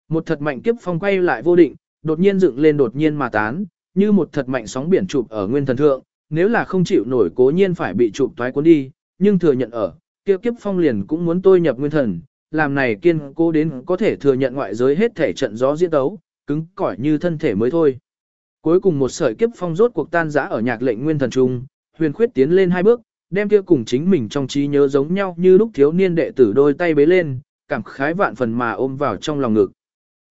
Speaker 1: Một thật mạnh kiếp phong quay lại vô định, đột nhiên dựng lên đột nhiên mà tán, như một thật mạnh sóng biển chụp ở nguyên thần thượng, nếu là không chịu nổi cố nhiên phải bị chụp toái cuốn đi, nhưng thừa nhận ở, kia kiếp phong liền cũng muốn tôi nhập nguyên thần, làm này kiên cố đến có thể thừa nhận ngoại giới hết thể trận gió diễn đấu, cứng cỏi như thân thể mới thôi. Cuối cùng một sợi kiếp phong rốt cuộc tan rã ở nhạc lệnh nguyên thần trung, huyền khuyết tiến lên hai bước, đem kia cùng chính mình trong trí nhớ giống nhau như lúc thiếu niên đệ tử đôi tay bế lên, cảm khái vạn phần mà ôm vào trong lòng ngực.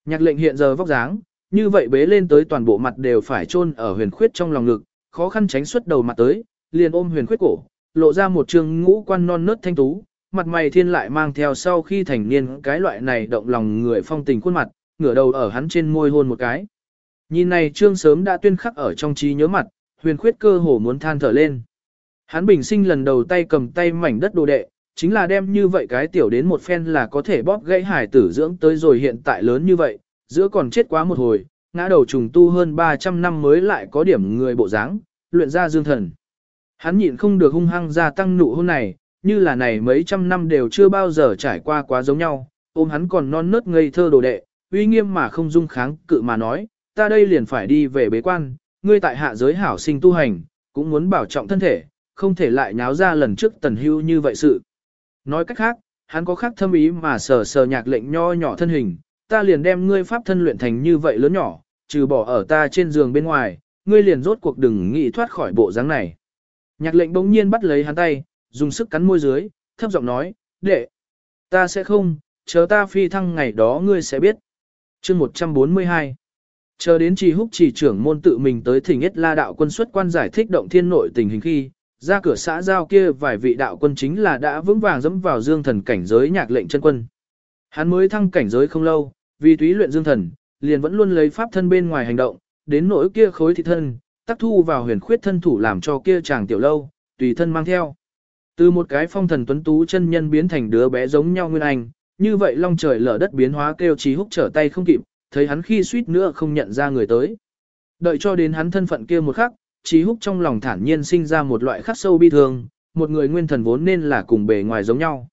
Speaker 1: Nhạc lệnh hiện giờ vóc dáng, như vậy bế lên tới toàn bộ mặt đều phải chôn ở huyền khuyết trong lòng ngực, khó khăn tránh xuất đầu mặt tới, liền ôm huyền khuyết cổ, lộ ra một trường ngũ quan non nớt thanh tú, mặt mày thiên lại mang theo sau khi thành niên cái loại này động lòng người phong tình khuôn mặt, ngửa đầu ở hắn trên môi hôn một cái. Nhìn này trương sớm đã tuyên khắc ở trong trí nhớ mặt, huyền khuyết cơ hồ muốn than thở lên. Hắn bình sinh lần đầu tay cầm tay mảnh đất đồ đệ, chính là đem như vậy cái tiểu đến một phen là có thể bóp gãy hải tử dưỡng tới rồi hiện tại lớn như vậy, giữa còn chết quá một hồi, ngã đầu trùng tu hơn 300 năm mới lại có điểm người bộ dáng, luyện ra dương thần. Hắn nhịn không được hung hăng gia tăng nụ hôn này, như là này mấy trăm năm đều chưa bao giờ trải qua quá giống nhau, ôm hắn còn non nớt ngây thơ đồ đệ, uy nghiêm mà không dung kháng cự mà nói, ta đây liền phải đi về bế quan, ngươi tại hạ giới hảo sinh tu hành, cũng muốn bảo trọng thân thể, không thể lại nháo ra lần trước tần hưu như vậy sự. Nói cách khác, hắn có khác thâm ý mà sờ sờ nhạc lệnh nho nhỏ thân hình, ta liền đem ngươi pháp thân luyện thành như vậy lớn nhỏ, trừ bỏ ở ta trên giường bên ngoài, ngươi liền rốt cuộc đừng nghĩ thoát khỏi bộ dáng này. Nhạc lệnh bỗng nhiên bắt lấy hắn tay, dùng sức cắn môi dưới, thấp giọng nói, đệ, ta sẽ không, chờ ta phi thăng ngày đó ngươi sẽ biết. chương 142 Chờ đến trì húc trì trưởng môn tự mình tới thỉnh ít la đạo quân xuất quan giải thích động thiên nội tình hình khi, ra cửa xã giao kia vài vị đạo quân chính là đã vững vàng dẫm vào dương thần cảnh giới nhạc lệnh chân quân. Hắn mới thăng cảnh giới không lâu, vì túy luyện dương thần, liền vẫn luôn lấy pháp thân bên ngoài hành động, đến nỗi kia khối thị thân, tác thu vào huyền khuyết thân thủ làm cho kia chàng tiểu lâu, tùy thân mang theo. Từ một cái phong thần tuấn tú chân nhân biến thành đứa bé giống nhau nguyên anh, như vậy long trời lở đất biến hóa kêu trí húc trở tay không kịp, thấy hắn khi suýt nữa không nhận ra người tới. Đợi cho đến hắn thân phận kia một khắc, trí húc trong lòng thản nhiên sinh ra một loại khắc sâu bi thương, một người nguyên thần vốn nên là cùng bề ngoài giống nhau.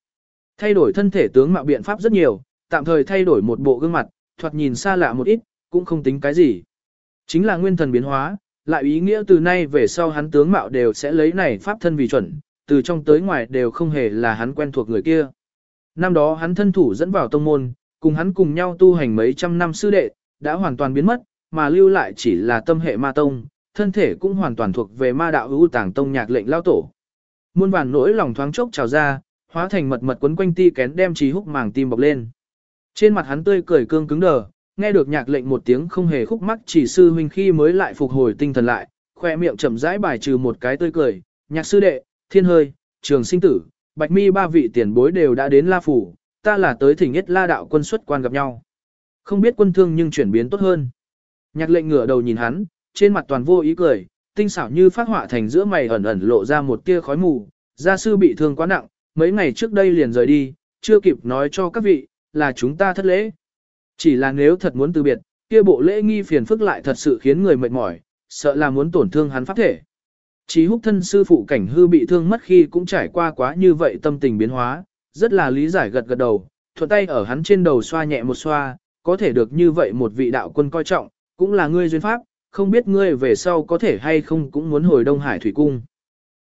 Speaker 1: Thay đổi thân thể tướng mạo biện pháp rất nhiều, tạm thời thay đổi một bộ gương mặt, thoạt nhìn xa lạ một ít, cũng không tính cái gì. Chính là nguyên thần biến hóa, lại ý nghĩa từ nay về sau hắn tướng mạo đều sẽ lấy này pháp thân vì chuẩn, từ trong tới ngoài đều không hề là hắn quen thuộc người kia. Năm đó hắn thân thủ dẫn vào tông môn, cùng hắn cùng nhau tu hành mấy trăm năm sư đệ, đã hoàn toàn biến mất, mà lưu lại chỉ là tâm hệ ma tông, thân thể cũng hoàn toàn thuộc về ma đạo ưu tàng tông nhạc lệnh lao tổ. Muôn bản nỗi lòng thoáng chốc trào ra, hóa thành mật mật quấn quanh ti kén đem trí húc màng tim bọc lên. Trên mặt hắn tươi cười cương cứng đờ, nghe được nhạc lệnh một tiếng không hề khúc mắc chỉ sư huynh khi mới lại phục hồi tinh thần lại, khoe miệng chậm rãi bài trừ một cái tươi cười, nhạc sư đệ, thiên hơi, trường sinh tử, bạch mi ba vị tiền bối đều đã đến La Phủ, ta là tới thỉnh nhất La đạo quân xuất quan gặp nhau. Không biết quân thương nhưng chuyển biến tốt hơn. Nhạc lệnh ngửa đầu nhìn hắn, trên mặt toàn vô ý cười, tinh xảo như phát họa thành giữa mày ẩn ẩn lộ ra một tia khói mù, gia sư bị thương quá nặng, mấy ngày trước đây liền rời đi, chưa kịp nói cho các vị, là chúng ta thất lễ. Chỉ là nếu thật muốn từ biệt, kia bộ lễ nghi phiền phức lại thật sự khiến người mệt mỏi, sợ là muốn tổn thương hắn pháp thể. Chí húc thân sư phụ cảnh hư bị thương mất khi cũng trải qua quá như vậy tâm tình biến hóa, rất là lý giải gật gật đầu, thuận tay ở hắn trên đầu xoa nhẹ một xoa, có thể được như vậy một vị đạo quân coi trọng, cũng là ngươi duyên pháp, không biết ngươi về sau có thể hay không cũng muốn hồi Đông Hải Thủy Cung.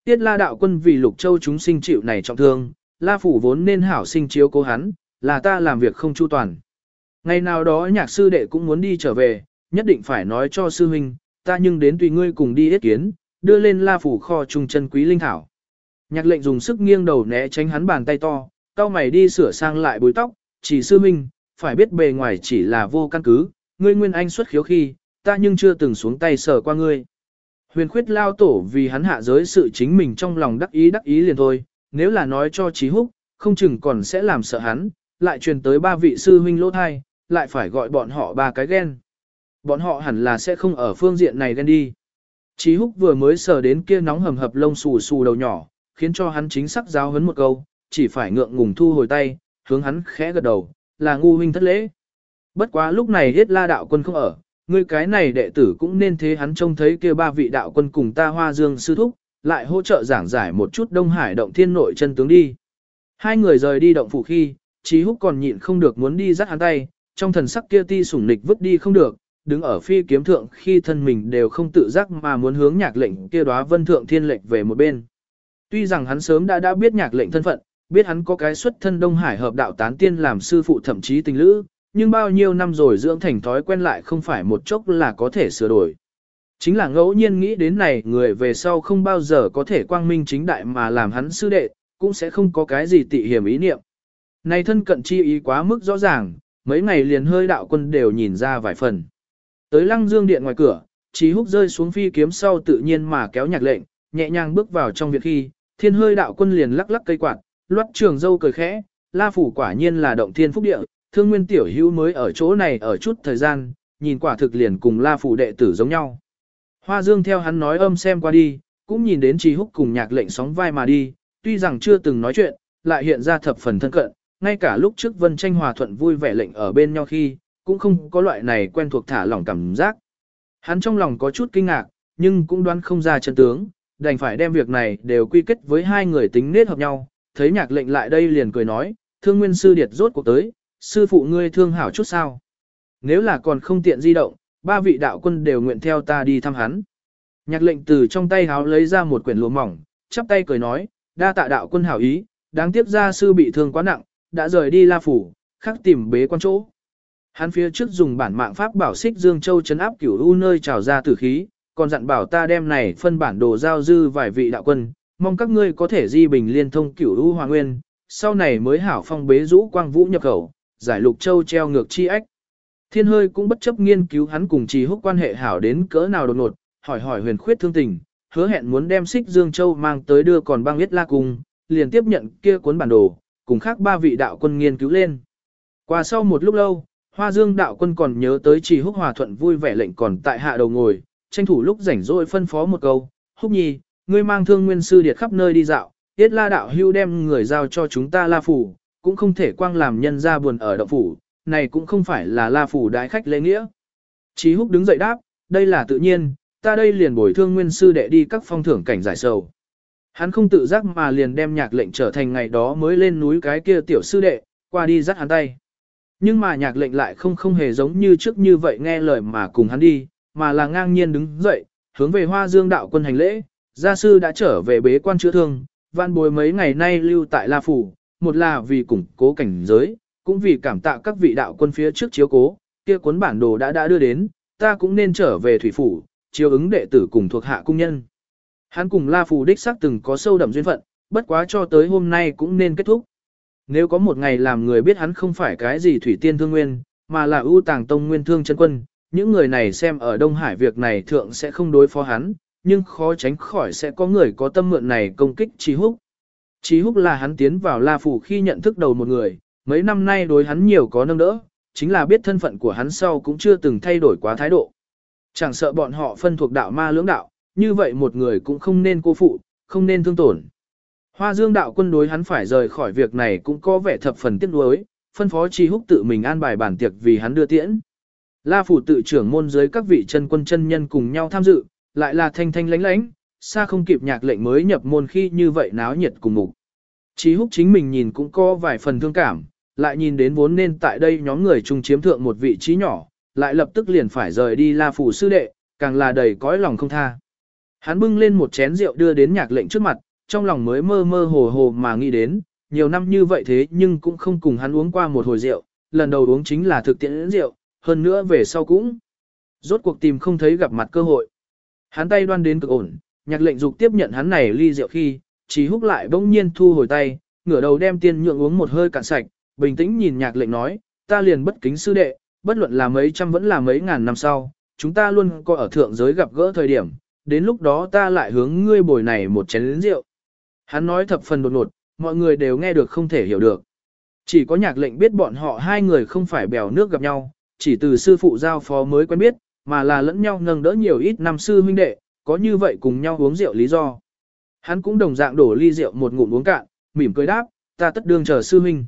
Speaker 1: Tiết la đạo quân vì lục châu chúng sinh chịu này trọng thương, la phủ vốn nên hảo sinh chiếu cố hắn, là ta làm việc không chu toàn. Ngày nào đó nhạc sư đệ cũng muốn đi trở về, nhất định phải nói cho sư huynh, ta nhưng đến tùy ngươi cùng đi ý kiến, đưa lên la phủ kho trung chân quý linh thảo. Nhạc lệnh dùng sức nghiêng đầu né tránh hắn bàn tay to, cao mày đi sửa sang lại bối tóc, chỉ sư huynh, phải biết bề ngoài chỉ là vô căn cứ, ngươi nguyên anh xuất khiếu khi, ta nhưng chưa từng xuống tay sờ qua ngươi. Huyền khuyết lao tổ vì hắn hạ giới sự chính mình trong lòng đắc ý đắc ý liền thôi, nếu là nói cho trí húc, không chừng còn sẽ làm sợ hắn, lại truyền tới ba vị sư huynh lỗ thai, lại phải gọi bọn họ ba cái ghen. Bọn họ hẳn là sẽ không ở phương diện này ghen đi. Chí húc vừa mới sờ đến kia nóng hầm hập lông xù xù đầu nhỏ, khiến cho hắn chính xác giáo hấn một câu, chỉ phải ngượng ngùng thu hồi tay, hướng hắn khẽ gật đầu, là ngu huynh thất lễ. Bất quá lúc này hết la đạo quân không ở, người cái này đệ tử cũng nên thế hắn trông thấy kia ba vị đạo quân cùng ta hoa dương sư thúc, lại hỗ trợ giảng giải một chút Đông Hải động thiên nội chân tướng đi. Hai người rời đi động phủ khi, Chí Húc còn nhịn không được muốn đi dắt hắn tay, trong thần sắc kia ti sủng nịch vứt đi không được, đứng ở phi kiếm thượng khi thân mình đều không tự giác mà muốn hướng nhạc lệnh kia đóa vân thượng thiên lệnh về một bên. Tuy rằng hắn sớm đã đã biết nhạc lệnh thân phận, biết hắn có cái xuất thân Đông Hải hợp đạo tán tiên làm sư phụ thậm chí tình lữ, nhưng bao nhiêu năm rồi dưỡng thành thói quen lại không phải một chốc là có thể sửa đổi. Chính là ngẫu nhiên nghĩ đến này người về sau không bao giờ có thể quang minh chính đại mà làm hắn sư đệ, cũng sẽ không có cái gì tị hiểm ý niệm. Này thân cận chi ý quá mức rõ ràng, mấy ngày liền hơi đạo quân đều nhìn ra vài phần. Tới lăng dương điện ngoài cửa, trí húc rơi xuống phi kiếm sau tự nhiên mà kéo nhạc lệnh, nhẹ nhàng bước vào trong việc khi, thiên hơi đạo quân liền lắc lắc cây quạt, loát trường dâu cười khẽ, la phủ quả nhiên là động thiên phúc địa, thương nguyên tiểu hữu mới ở chỗ này ở chút thời gian, nhìn quả thực liền cùng la phủ đệ tử giống nhau. Hoa dương theo hắn nói âm xem qua đi, cũng nhìn đến trí húc cùng nhạc lệnh sóng vai mà đi, tuy rằng chưa từng nói chuyện, lại hiện ra thập phần thân cận, ngay cả lúc trước Vân Tranh hòa thuận vui vẻ lệnh ở bên nhau khi, cũng không có loại này quen thuộc thả lỏng cảm giác. Hắn trong lòng có chút kinh ngạc, nhưng cũng đoán không ra chân tướng, đành phải đem việc này đều quy kết với hai người tính nết hợp nhau, thấy nhạc lệnh lại đây liền cười nói, thương nguyên sư điệt rốt cuộc tới, sư phụ ngươi thương hảo chút sao. Nếu là còn không tiện di động, ba vị đạo quân đều nguyện theo ta đi thăm hắn. Nhạc lệnh từ trong tay háo lấy ra một quyển lụa mỏng, chắp tay cười nói, đa tạ đạo quân hảo ý, đáng tiếc gia sư bị thương quá nặng, đã rời đi La Phủ, khắc tìm bế quan chỗ. Hắn phía trước dùng bản mạng pháp bảo xích Dương Châu chấn áp cửu u nơi trào ra tử khí, còn dặn bảo ta đem này phân bản đồ giao dư vài vị đạo quân, mong các ngươi có thể di bình liên thông cửu u hoàng nguyên, sau này mới hảo phong bế rũ quang vũ nhập khẩu, giải lục châu treo ngược chi ách. Thiên hơi cũng bất chấp nghiên cứu hắn cùng trì húc quan hệ hảo đến cỡ nào đột ngột, hỏi hỏi huyền khuyết thương tình, hứa hẹn muốn đem xích Dương Châu mang tới đưa còn băng biết la cung, liền tiếp nhận kia cuốn bản đồ, cùng khác ba vị đạo quân nghiên cứu lên. Qua sau một lúc lâu, Hoa Dương đạo quân còn nhớ tới trì húc hòa thuận vui vẻ lệnh còn tại hạ đầu ngồi, tranh thủ lúc rảnh rỗi phân phó một câu, húc nhi, ngươi mang thương nguyên sư điệt khắp nơi đi dạo, tiết la đạo hưu đem người giao cho chúng ta la phủ, cũng không thể quang làm nhân ra buồn ở động phủ, này cũng không phải là la phủ đại khách lễ nghĩa. trì húc đứng dậy đáp, đây là tự nhiên, ta đây liền bồi thương nguyên sư đệ đi các phong thưởng cảnh giải sầu. Hắn không tự giác mà liền đem nhạc lệnh trở thành ngày đó mới lên núi cái kia tiểu sư đệ, qua đi dắt hắn tay. Nhưng mà nhạc lệnh lại không không hề giống như trước như vậy nghe lời mà cùng hắn đi, mà là ngang nhiên đứng dậy, hướng về hoa dương đạo quân hành lễ, gia sư đã trở về bế quan chữa thương, văn bồi mấy ngày nay lưu tại La Phủ, một là vì củng cố cảnh giới, cũng vì cảm tạ các vị đạo quân phía trước chiếu cố, kia cuốn bản đồ đã đã đưa đến, ta cũng nên trở về thủy phủ, chiếu ứng đệ tử cùng thuộc hạ cung nhân. Hắn cùng La Phù đích xác từng có sâu đậm duyên phận, bất quá cho tới hôm nay cũng nên kết thúc. Nếu có một ngày làm người biết hắn không phải cái gì thủy tiên thương nguyên, mà là ưu tàng tông nguyên thương chân quân, những người này xem ở Đông Hải việc này thượng sẽ không đối phó hắn, nhưng khó tránh khỏi sẽ có người có tâm mượn này công kích Trí Húc. Trí Húc là hắn tiến vào La Phủ khi nhận thức đầu một người, mấy năm nay đối hắn nhiều có nâng đỡ, chính là biết thân phận của hắn sau cũng chưa từng thay đổi quá thái độ. Chẳng sợ bọn họ phân thuộc đạo ma lưỡng đạo, như vậy một người cũng không nên cô phụ, không nên thương tổn. Hoa dương đạo quân đối hắn phải rời khỏi việc này cũng có vẻ thập phần tiếc nuối, phân phó Chi Húc tự mình an bài bản tiệc vì hắn đưa tiễn. La phủ tự trưởng môn dưới các vị chân quân chân nhân cùng nhau tham dự, lại là thanh thanh lánh lánh, xa không kịp nhạc lệnh mới nhập môn khi như vậy náo nhiệt cùng mục. Chí húc chính mình nhìn cũng có vài phần thương cảm, lại nhìn đến vốn nên tại đây nhóm người chung chiếm thượng một vị trí nhỏ, lại lập tức liền phải rời đi la phủ sư đệ, càng là đầy cõi lòng không tha. Hắn bưng lên một chén rượu đưa đến nhạc lệnh trước mặt, trong lòng mới mơ mơ hồ hồ mà nghĩ đến, nhiều năm như vậy thế nhưng cũng không cùng hắn uống qua một hồi rượu, lần đầu uống chính là thực tiễn rượu, hơn nữa về sau cũng rốt cuộc tìm không thấy gặp mặt cơ hội. Hắn tay đoan đến cực ổn, nhạc lệnh dục tiếp nhận hắn này ly rượu khi, chỉ húc lại bỗng nhiên thu hồi tay, ngửa đầu đem tiên nhượng uống một hơi cạn sạch, bình tĩnh nhìn nhạc lệnh nói, ta liền bất kính sư đệ, bất luận là mấy trăm vẫn là mấy ngàn năm sau, chúng ta luôn có ở thượng giới gặp gỡ thời điểm, đến lúc đó ta lại hướng ngươi bồi này một chén rượu. Hắn nói thập phần đột ngột, mọi người đều nghe được không thể hiểu được. Chỉ có nhạc lệnh biết bọn họ hai người không phải bèo nước gặp nhau, chỉ từ sư phụ giao phó mới quen biết, mà là lẫn nhau nâng đỡ nhiều ít năm sư huynh đệ, có như vậy cùng nhau uống rượu lý do. Hắn cũng đồng dạng đổ ly rượu một ngụm uống cạn, mỉm cười đáp, ta tất đương chờ sư huynh.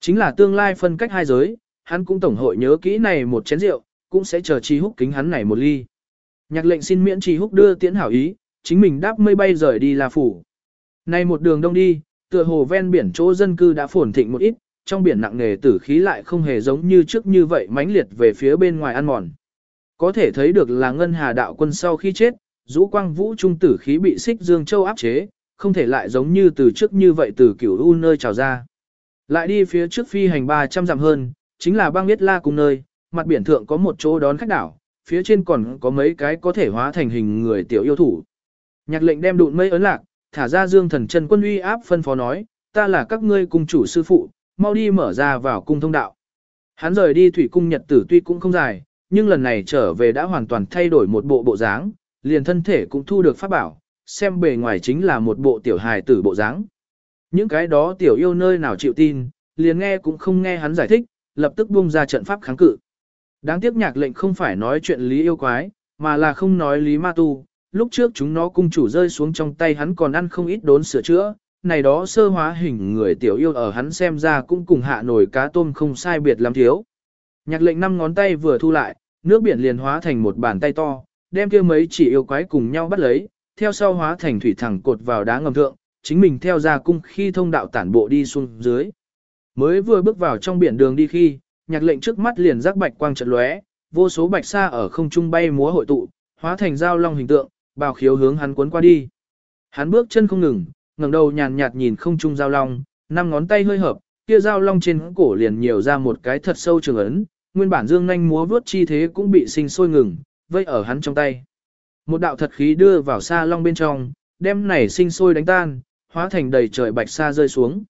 Speaker 1: Chính là tương lai phân cách hai giới, hắn cũng tổng hội nhớ kỹ này một chén rượu, cũng sẽ chờ Chi Húc kính hắn này một ly. Nhạc lệnh xin miễn trì Húc đưa tiễn hảo ý, chính mình đáp mây bay rời đi La phủ. nay một đường đông đi, tựa hồ ven biển chỗ dân cư đã phồn thịnh một ít, trong biển nặng nề tử khí lại không hề giống như trước như vậy mãnh liệt về phía bên ngoài ăn mòn. Có thể thấy được là ngân hà đạo quân sau khi chết, rũ quang vũ trung tử khí bị xích dương châu áp chế, không thể lại giống như từ trước như vậy từ kiểu u nơi trào ra. Lại đi phía trước phi hành 300 dặm hơn, chính là băng biết la cùng nơi, mặt biển thượng có một chỗ đón khách đảo, phía trên còn có mấy cái có thể hóa thành hình người tiểu yêu thủ. Nhạc lệnh đem đụn mây ấn lạc, thả ra dương thần chân quân uy áp phân phó nói, ta là các ngươi cung chủ sư phụ, mau đi mở ra vào cung thông đạo. Hắn rời đi thủy cung nhật tử tuy cũng không dài, nhưng lần này trở về đã hoàn toàn thay đổi một bộ bộ dáng, liền thân thể cũng thu được pháp bảo, xem bề ngoài chính là một bộ tiểu hài tử bộ dáng. Những cái đó tiểu yêu nơi nào chịu tin, liền nghe cũng không nghe hắn giải thích, lập tức buông ra trận pháp kháng cự. Đáng tiếc nhạc lệnh không phải nói chuyện lý yêu quái, mà là không nói lý ma tu, lúc trước chúng nó cung chủ rơi xuống trong tay hắn còn ăn không ít đốn sửa chữa, này đó sơ hóa hình người tiểu yêu ở hắn xem ra cũng cùng hạ nổi cá tôm không sai biệt lắm thiếu. Nhạc lệnh năm ngón tay vừa thu lại, nước biển liền hóa thành một bàn tay to, đem kia mấy chỉ yêu quái cùng nhau bắt lấy, theo sau hóa thành thủy thẳng cột vào đá ngầm thượng, chính mình theo ra cung khi thông đạo tản bộ đi xuống dưới. Mới vừa bước vào trong biển đường đi khi, nhạc lệnh trước mắt liền rắc bạch quang trận lóe, vô số bạch sa ở không trung bay múa hội tụ, hóa thành dao long hình tượng, bào khiếu hướng hắn cuốn qua đi. Hắn bước chân không ngừng, ngẩng đầu nhàn nhạt nhìn không trung dao long, năm ngón tay hơi hợp, kia dao long trên cổ liền nhiều ra một cái thật sâu trường ấn, nguyên bản dương nhanh múa vuốt chi thế cũng bị sinh sôi ngừng, vây ở hắn trong tay. Một đạo thật khí đưa vào xa long bên trong, đem này sinh sôi đánh tan, hóa thành đầy trời bạch sa rơi xuống.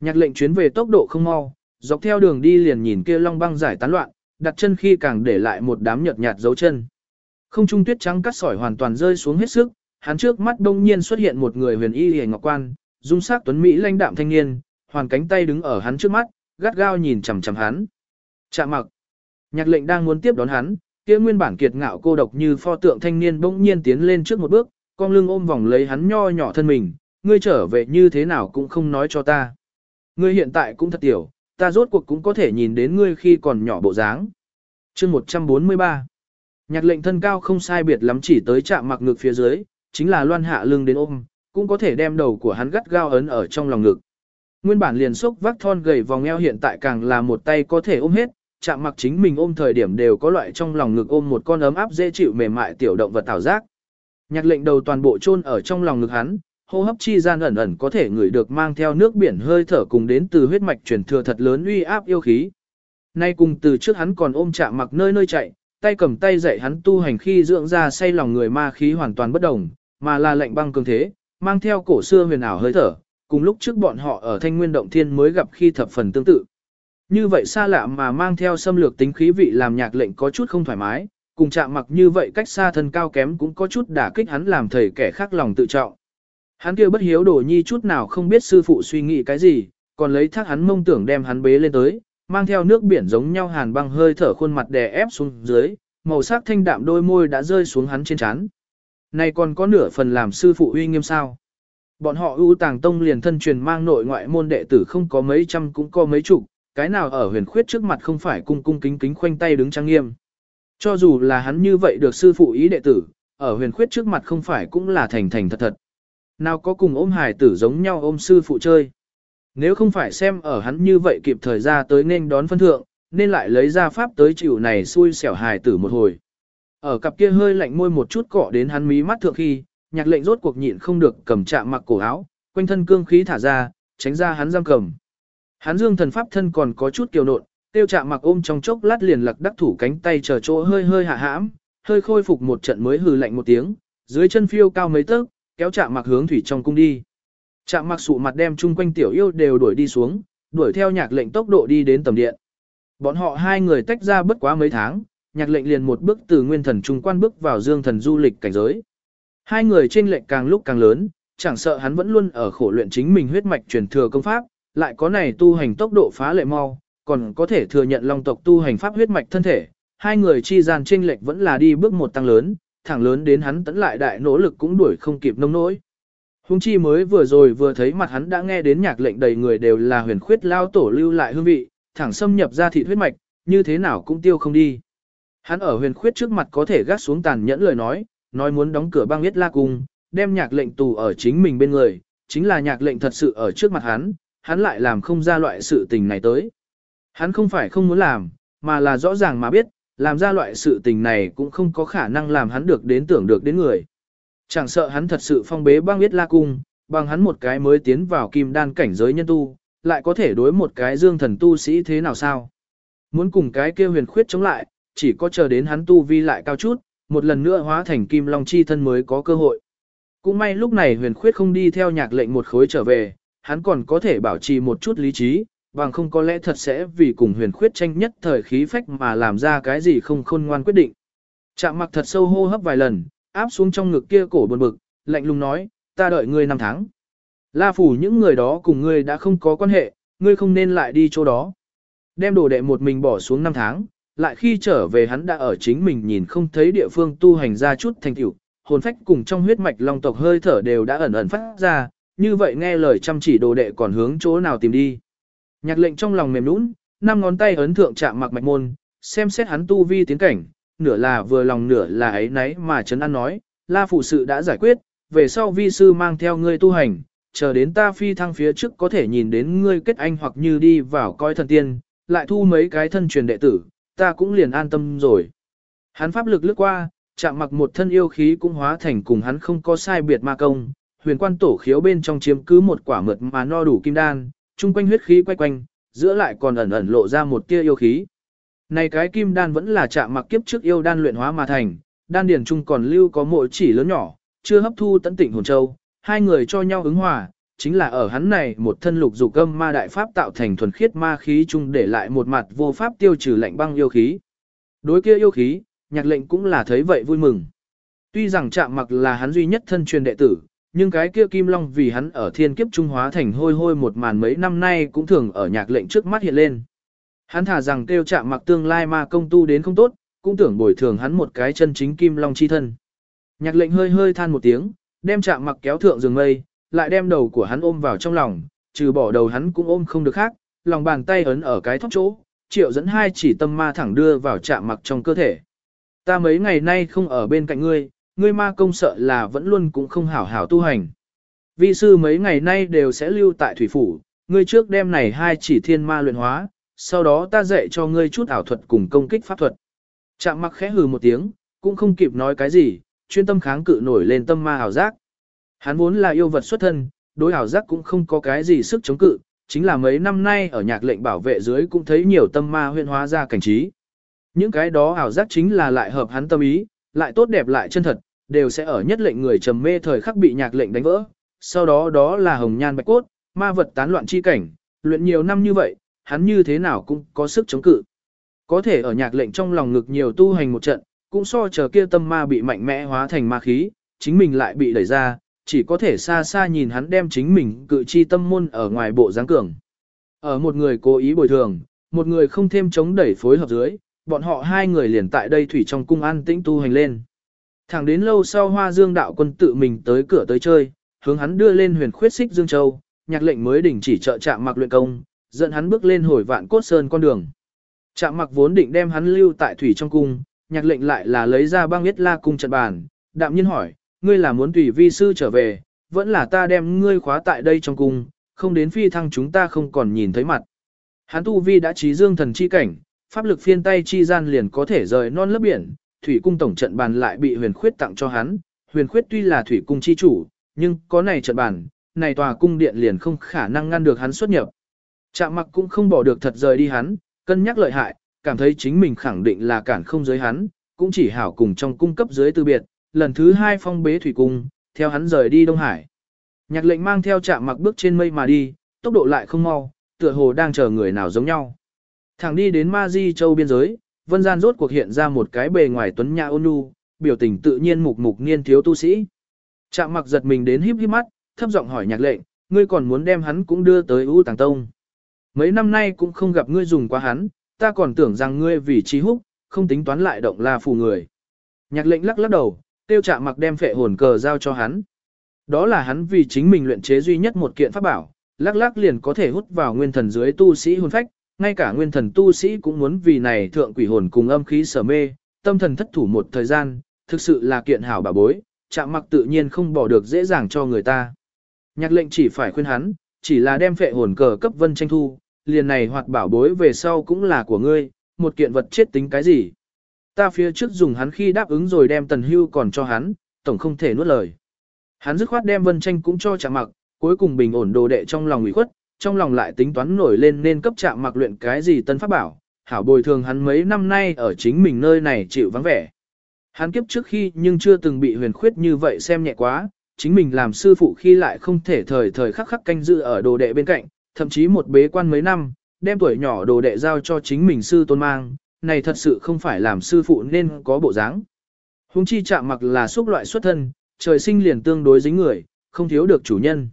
Speaker 1: Nhạc lệnh chuyến về tốc độ không mau, dọc theo đường đi liền nhìn kia long băng giải tán loạn, đặt chân khi càng để lại một đám nhợt nhạt dấu chân. Không trung tuyết trắng cắt sỏi hoàn toàn rơi xuống hết sức, hắn trước mắt đông nhiên xuất hiện một người huyền y hề ngọc quan, dung sắc tuấn mỹ lãnh đạm thanh niên, hoàn cánh tay đứng ở hắn trước mắt, gắt gao nhìn chằm chằm hắn. Chạm mặc. Nhạc lệnh đang muốn tiếp đón hắn, kia nguyên bản kiệt ngạo cô độc như pho tượng thanh niên bỗng nhiên tiến lên trước một bước, con lưng ôm vòng lấy hắn nho nhỏ thân mình, ngươi trở về như thế nào cũng không nói cho ta. Ngươi hiện tại cũng thật tiểu, ta rốt cuộc cũng có thể nhìn đến ngươi khi còn nhỏ bộ dáng. Chương 143 Nhạc lệnh thân cao không sai biệt lắm chỉ tới chạm mặc ngực phía dưới, chính là loan hạ lưng đến ôm, cũng có thể đem đầu của hắn gắt gao ấn ở trong lòng ngực. Nguyên bản liền xúc vác thon gầy vòng eo hiện tại càng là một tay có thể ôm hết, chạm mặc chính mình ôm thời điểm đều có loại trong lòng ngực ôm một con ấm áp dễ chịu mềm mại tiểu động vật thảo giác. Nhạc lệnh đầu toàn bộ chôn ở trong lòng ngực hắn, hô hấp chi gian ẩn ẩn có thể ngửi được mang theo nước biển hơi thở cùng đến từ huyết mạch truyền thừa thật lớn uy áp yêu khí. Nay cùng từ trước hắn còn ôm chạm mặc nơi nơi chạy, tay cầm tay dạy hắn tu hành khi dưỡng ra say lòng người ma khí hoàn toàn bất đồng, mà là lệnh băng cường thế, mang theo cổ xưa huyền ảo hơi thở, cùng lúc trước bọn họ ở thanh nguyên động thiên mới gặp khi thập phần tương tự. Như vậy xa lạ mà mang theo xâm lược tính khí vị làm nhạc lệnh có chút không thoải mái, cùng chạm mặc như vậy cách xa thân cao kém cũng có chút đả kích hắn làm thầy kẻ khác lòng tự trọng. Hắn kia bất hiếu đồ nhi chút nào không biết sư phụ suy nghĩ cái gì, còn lấy thác hắn mông tưởng đem hắn bế lên tới, mang theo nước biển giống nhau hàn băng hơi thở khuôn mặt đè ép xuống dưới, màu sắc thanh đạm đôi môi đã rơi xuống hắn trên trán. Này còn có nửa phần làm sư phụ uy nghiêm sao. Bọn họ ưu tàng tông liền thân truyền mang nội ngoại môn đệ tử không có mấy trăm cũng có mấy chục, cái nào ở huyền khuyết trước mặt không phải cung cung kính kính khoanh tay đứng trang nghiêm. Cho dù là hắn như vậy được sư phụ ý đệ tử, ở huyền khuyết trước mặt không phải cũng là thành thành thật thật. Nào có cùng ôm hài tử giống nhau ôm sư phụ chơi. Nếu không phải xem ở hắn như vậy kịp thời ra tới nên đón phân thượng, nên lại lấy ra pháp tới chịu này xui xẻo hài tử một hồi. Ở cặp kia hơi lạnh môi một chút cọ đến hắn mí mắt thượng khi, nhạc lệnh rốt cuộc nhịn không được cầm chạm mặc cổ áo, quanh thân cương khí thả ra, tránh ra hắn giam cầm. Hắn dương thần pháp thân còn có chút kiều nộn, tiêu chạm mặc ôm trong chốc lát liền lặc đắc thủ cánh tay chờ chỗ hơi hơi hạ hãm, hơi khôi phục một trận mới hừ lạnh một tiếng, dưới chân phiêu cao mấy tấc, kéo chạm mặc hướng thủy trong cung đi. Chạm mặc sụ mặt đem chung quanh tiểu yêu đều đuổi đi xuống, đuổi theo nhạc lệnh tốc độ đi đến tầm điện. Bọn họ hai người tách ra bất quá mấy tháng, nhạc lệnh liền một bước từ nguyên thần trung quan bước vào dương thần du lịch cảnh giới. Hai người trên lệnh càng lúc càng lớn, chẳng sợ hắn vẫn luôn ở khổ luyện chính mình huyết mạch truyền thừa công pháp, lại có này tu hành tốc độ phá lệ mau, còn có thể thừa nhận long tộc tu hành pháp huyết mạch thân thể. Hai người chi gian chênh lệch vẫn là đi bước một tăng lớn, thẳng lớn đến hắn tấn lại đại nỗ lực cũng đuổi không kịp nông nỗi. Hùng chi mới vừa rồi vừa thấy mặt hắn đã nghe đến nhạc lệnh đầy người đều là huyền khuyết lao tổ lưu lại hương vị, thẳng xâm nhập ra thị huyết mạch, như thế nào cũng tiêu không đi. Hắn ở huyền khuyết trước mặt có thể gác xuống tàn nhẫn lời nói, nói muốn đóng cửa băng biết la cung, đem nhạc lệnh tù ở chính mình bên người, chính là nhạc lệnh thật sự ở trước mặt hắn, hắn lại làm không ra loại sự tình này tới. Hắn không phải không muốn làm, mà là rõ ràng mà biết, làm ra loại sự tình này cũng không có khả năng làm hắn được đến tưởng được đến người. Chẳng sợ hắn thật sự phong bế băng biết la cung, bằng hắn một cái mới tiến vào kim đan cảnh giới nhân tu, lại có thể đối một cái dương thần tu sĩ thế nào sao? Muốn cùng cái kia huyền khuyết chống lại, chỉ có chờ đến hắn tu vi lại cao chút, một lần nữa hóa thành kim long chi thân mới có cơ hội. Cũng may lúc này huyền khuyết không đi theo nhạc lệnh một khối trở về, hắn còn có thể bảo trì một chút lý trí, bằng không có lẽ thật sẽ vì cùng huyền khuyết tranh nhất thời khí phách mà làm ra cái gì không khôn ngoan quyết định. Chạm mặc thật sâu hô hấp vài lần, áp xuống trong ngực kia cổ buồn bực, lạnh lùng nói, ta đợi ngươi năm tháng. La phủ những người đó cùng ngươi đã không có quan hệ, ngươi không nên lại đi chỗ đó. Đem đồ đệ một mình bỏ xuống năm tháng, lại khi trở về hắn đã ở chính mình nhìn không thấy địa phương tu hành ra chút thành tựu, hồn phách cùng trong huyết mạch long tộc hơi thở đều đã ẩn ẩn phát ra, như vậy nghe lời chăm chỉ đồ đệ còn hướng chỗ nào tìm đi. Nhạc lệnh trong lòng mềm nũng, năm ngón tay ấn thượng chạm mặc mạch môn, xem xét hắn tu vi tiến cảnh, nửa là vừa lòng nửa là ấy nấy mà chấn an nói, la phụ sự đã giải quyết, về sau vi sư mang theo ngươi tu hành, chờ đến ta phi thăng phía trước có thể nhìn đến ngươi kết anh hoặc như đi vào coi thần tiên, lại thu mấy cái thân truyền đệ tử, ta cũng liền an tâm rồi. Hắn pháp lực lướt qua, chạm mặc một thân yêu khí cũng hóa thành cùng hắn không có sai biệt ma công, huyền quan tổ khiếu bên trong chiếm cứ một quả mượt mà no đủ kim đan, chung quanh huyết khí quay quanh, giữa lại còn ẩn ẩn lộ ra một tia yêu khí. Này cái kim đan vẫn là chạm mặc kiếp trước yêu đan luyện hóa mà thành, đan điển chung còn lưu có mỗi chỉ lớn nhỏ, chưa hấp thu tận tịnh hồn châu, hai người cho nhau ứng hòa, chính là ở hắn này một thân lục dục âm ma đại pháp tạo thành thuần khiết ma khí chung để lại một mặt vô pháp tiêu trừ lạnh băng yêu khí. Đối kia yêu khí, nhạc lệnh cũng là thấy vậy vui mừng. Tuy rằng chạm mặc là hắn duy nhất thân truyền đệ tử, nhưng cái kia kim long vì hắn ở thiên kiếp trung hóa thành hôi hôi một màn mấy năm nay cũng thường ở nhạc lệnh trước mắt hiện lên. Hắn thả rằng kêu chạm mặc tương lai ma công tu đến không tốt, cũng tưởng bồi thường hắn một cái chân chính kim long chi thân. Nhạc lệnh hơi hơi than một tiếng, đem chạm mặc kéo thượng giường mây, lại đem đầu của hắn ôm vào trong lòng, trừ bỏ đầu hắn cũng ôm không được khác, lòng bàn tay ấn ở cái thóc chỗ, triệu dẫn hai chỉ tâm ma thẳng đưa vào chạm mặc trong cơ thể. Ta mấy ngày nay không ở bên cạnh ngươi, ngươi ma công sợ là vẫn luôn cũng không hảo hảo tu hành. Vi sư mấy ngày nay đều sẽ lưu tại thủy phủ, ngươi trước đem này hai chỉ thiên ma luyện hóa, sau đó ta dạy cho ngươi chút ảo thuật cùng công kích pháp thuật. Chạm mặc khẽ hừ một tiếng, cũng không kịp nói cái gì, chuyên tâm kháng cự nổi lên tâm ma ảo giác. Hắn vốn là yêu vật xuất thân, đối ảo giác cũng không có cái gì sức chống cự, chính là mấy năm nay ở nhạc lệnh bảo vệ dưới cũng thấy nhiều tâm ma huyên hóa ra cảnh trí. Những cái đó ảo giác chính là lại hợp hắn tâm ý, lại tốt đẹp lại chân thật, đều sẽ ở nhất lệnh người trầm mê thời khắc bị nhạc lệnh đánh vỡ. Sau đó đó là hồng nhan bạch cốt, ma vật tán loạn chi cảnh, luyện nhiều năm như vậy, hắn như thế nào cũng có sức chống cự. Có thể ở nhạc lệnh trong lòng ngực nhiều tu hành một trận, cũng so chờ kia tâm ma bị mạnh mẽ hóa thành ma khí, chính mình lại bị đẩy ra, chỉ có thể xa xa nhìn hắn đem chính mình cự chi tâm môn ở ngoài bộ dáng cường. Ở một người cố ý bồi thường, một người không thêm chống đẩy phối hợp dưới, bọn họ hai người liền tại đây thủy trong cung an tĩnh tu hành lên. Thẳng đến lâu sau hoa dương đạo quân tự mình tới cửa tới chơi, hướng hắn đưa lên huyền khuyết xích Dương Châu, nhạc lệnh mới đình chỉ trợ chạm mặc luyện công, dẫn hắn bước lên hồi vạn cốt sơn con đường. Chạm mặc vốn định đem hắn lưu tại thủy trong cung, nhạc lệnh lại là lấy ra băng huyết la cung trận bàn, đạm nhiên hỏi, ngươi là muốn tùy vi sư trở về, vẫn là ta đem ngươi khóa tại đây trong cung, không đến phi thăng chúng ta không còn nhìn thấy mặt. Hắn tu vi đã trí dương thần chi cảnh, pháp lực phiên tay chi gian liền có thể rời non lớp biển, thủy cung tổng trận bàn lại bị huyền khuyết tặng cho hắn, huyền khuyết tuy là thủy cung chi chủ, nhưng có này trận bàn, này tòa cung điện liền không khả năng ngăn được hắn xuất nhập. Trạm mặc cũng không bỏ được thật rời đi hắn, cân nhắc lợi hại, cảm thấy chính mình khẳng định là cản không giới hắn, cũng chỉ hảo cùng trong cung cấp dưới từ biệt, lần thứ hai phong bế thủy cung, theo hắn rời đi Đông Hải. Nhạc lệnh mang theo Trạm mặc bước trên mây mà đi, tốc độ lại không mau, tựa hồ đang chờ người nào giống nhau. Thẳng đi đến Ma Di Châu biên giới, Vân Gian rốt cuộc hiện ra một cái bề ngoài tuấn nhã ôn nhu, biểu tình tự nhiên mục mục niên thiếu tu sĩ. Trạm mặc giật mình đến híp híp mắt, thấp giọng hỏi nhạc lệnh, ngươi còn muốn đem hắn cũng đưa tới U Tàng Tông. Mấy năm nay cũng không gặp ngươi dùng qua hắn, ta còn tưởng rằng ngươi vì trí húc, không tính toán lại động la phù người. Nhạc lệnh lắc lắc đầu, tiêu trạm mặc đem phệ hồn cờ giao cho hắn. Đó là hắn vì chính mình luyện chế duy nhất một kiện pháp bảo, lắc lắc liền có thể hút vào nguyên thần dưới tu sĩ hồn phách, ngay cả nguyên thần tu sĩ cũng muốn vì này thượng quỷ hồn cùng âm khí sở mê, tâm thần thất thủ một thời gian, thực sự là kiện hảo bà bối, chạm mặc tự nhiên không bỏ được dễ dàng cho người ta. Nhạc lệnh chỉ phải khuyên hắn, chỉ là đem phệ hồn cờ cấp vân tranh thu, liền này hoặc bảo bối về sau cũng là của ngươi, một kiện vật chết tính cái gì. Ta phía trước dùng hắn khi đáp ứng rồi đem tần hưu còn cho hắn, tổng không thể nuốt lời. Hắn dứt khoát đem vân tranh cũng cho chạm mặc, cuối cùng bình ổn đồ đệ trong lòng ủy khuất, trong lòng lại tính toán nổi lên nên cấp chạm mặc luyện cái gì tân pháp bảo, hảo bồi thường hắn mấy năm nay ở chính mình nơi này chịu vắng vẻ. Hắn kiếp trước khi nhưng chưa từng bị huyền khuyết như vậy xem nhẹ quá, chính mình làm sư phụ khi lại không thể thời thời khắc khắc canh giữ ở đồ đệ bên cạnh, thậm chí một bế quan mấy năm, đem tuổi nhỏ đồ đệ giao cho chính mình sư tôn mang, này thật sự không phải làm sư phụ nên có bộ dáng. Hùng chi chạm mặc là xúc loại xuất thân, trời sinh liền tương đối dính người, không thiếu được chủ nhân.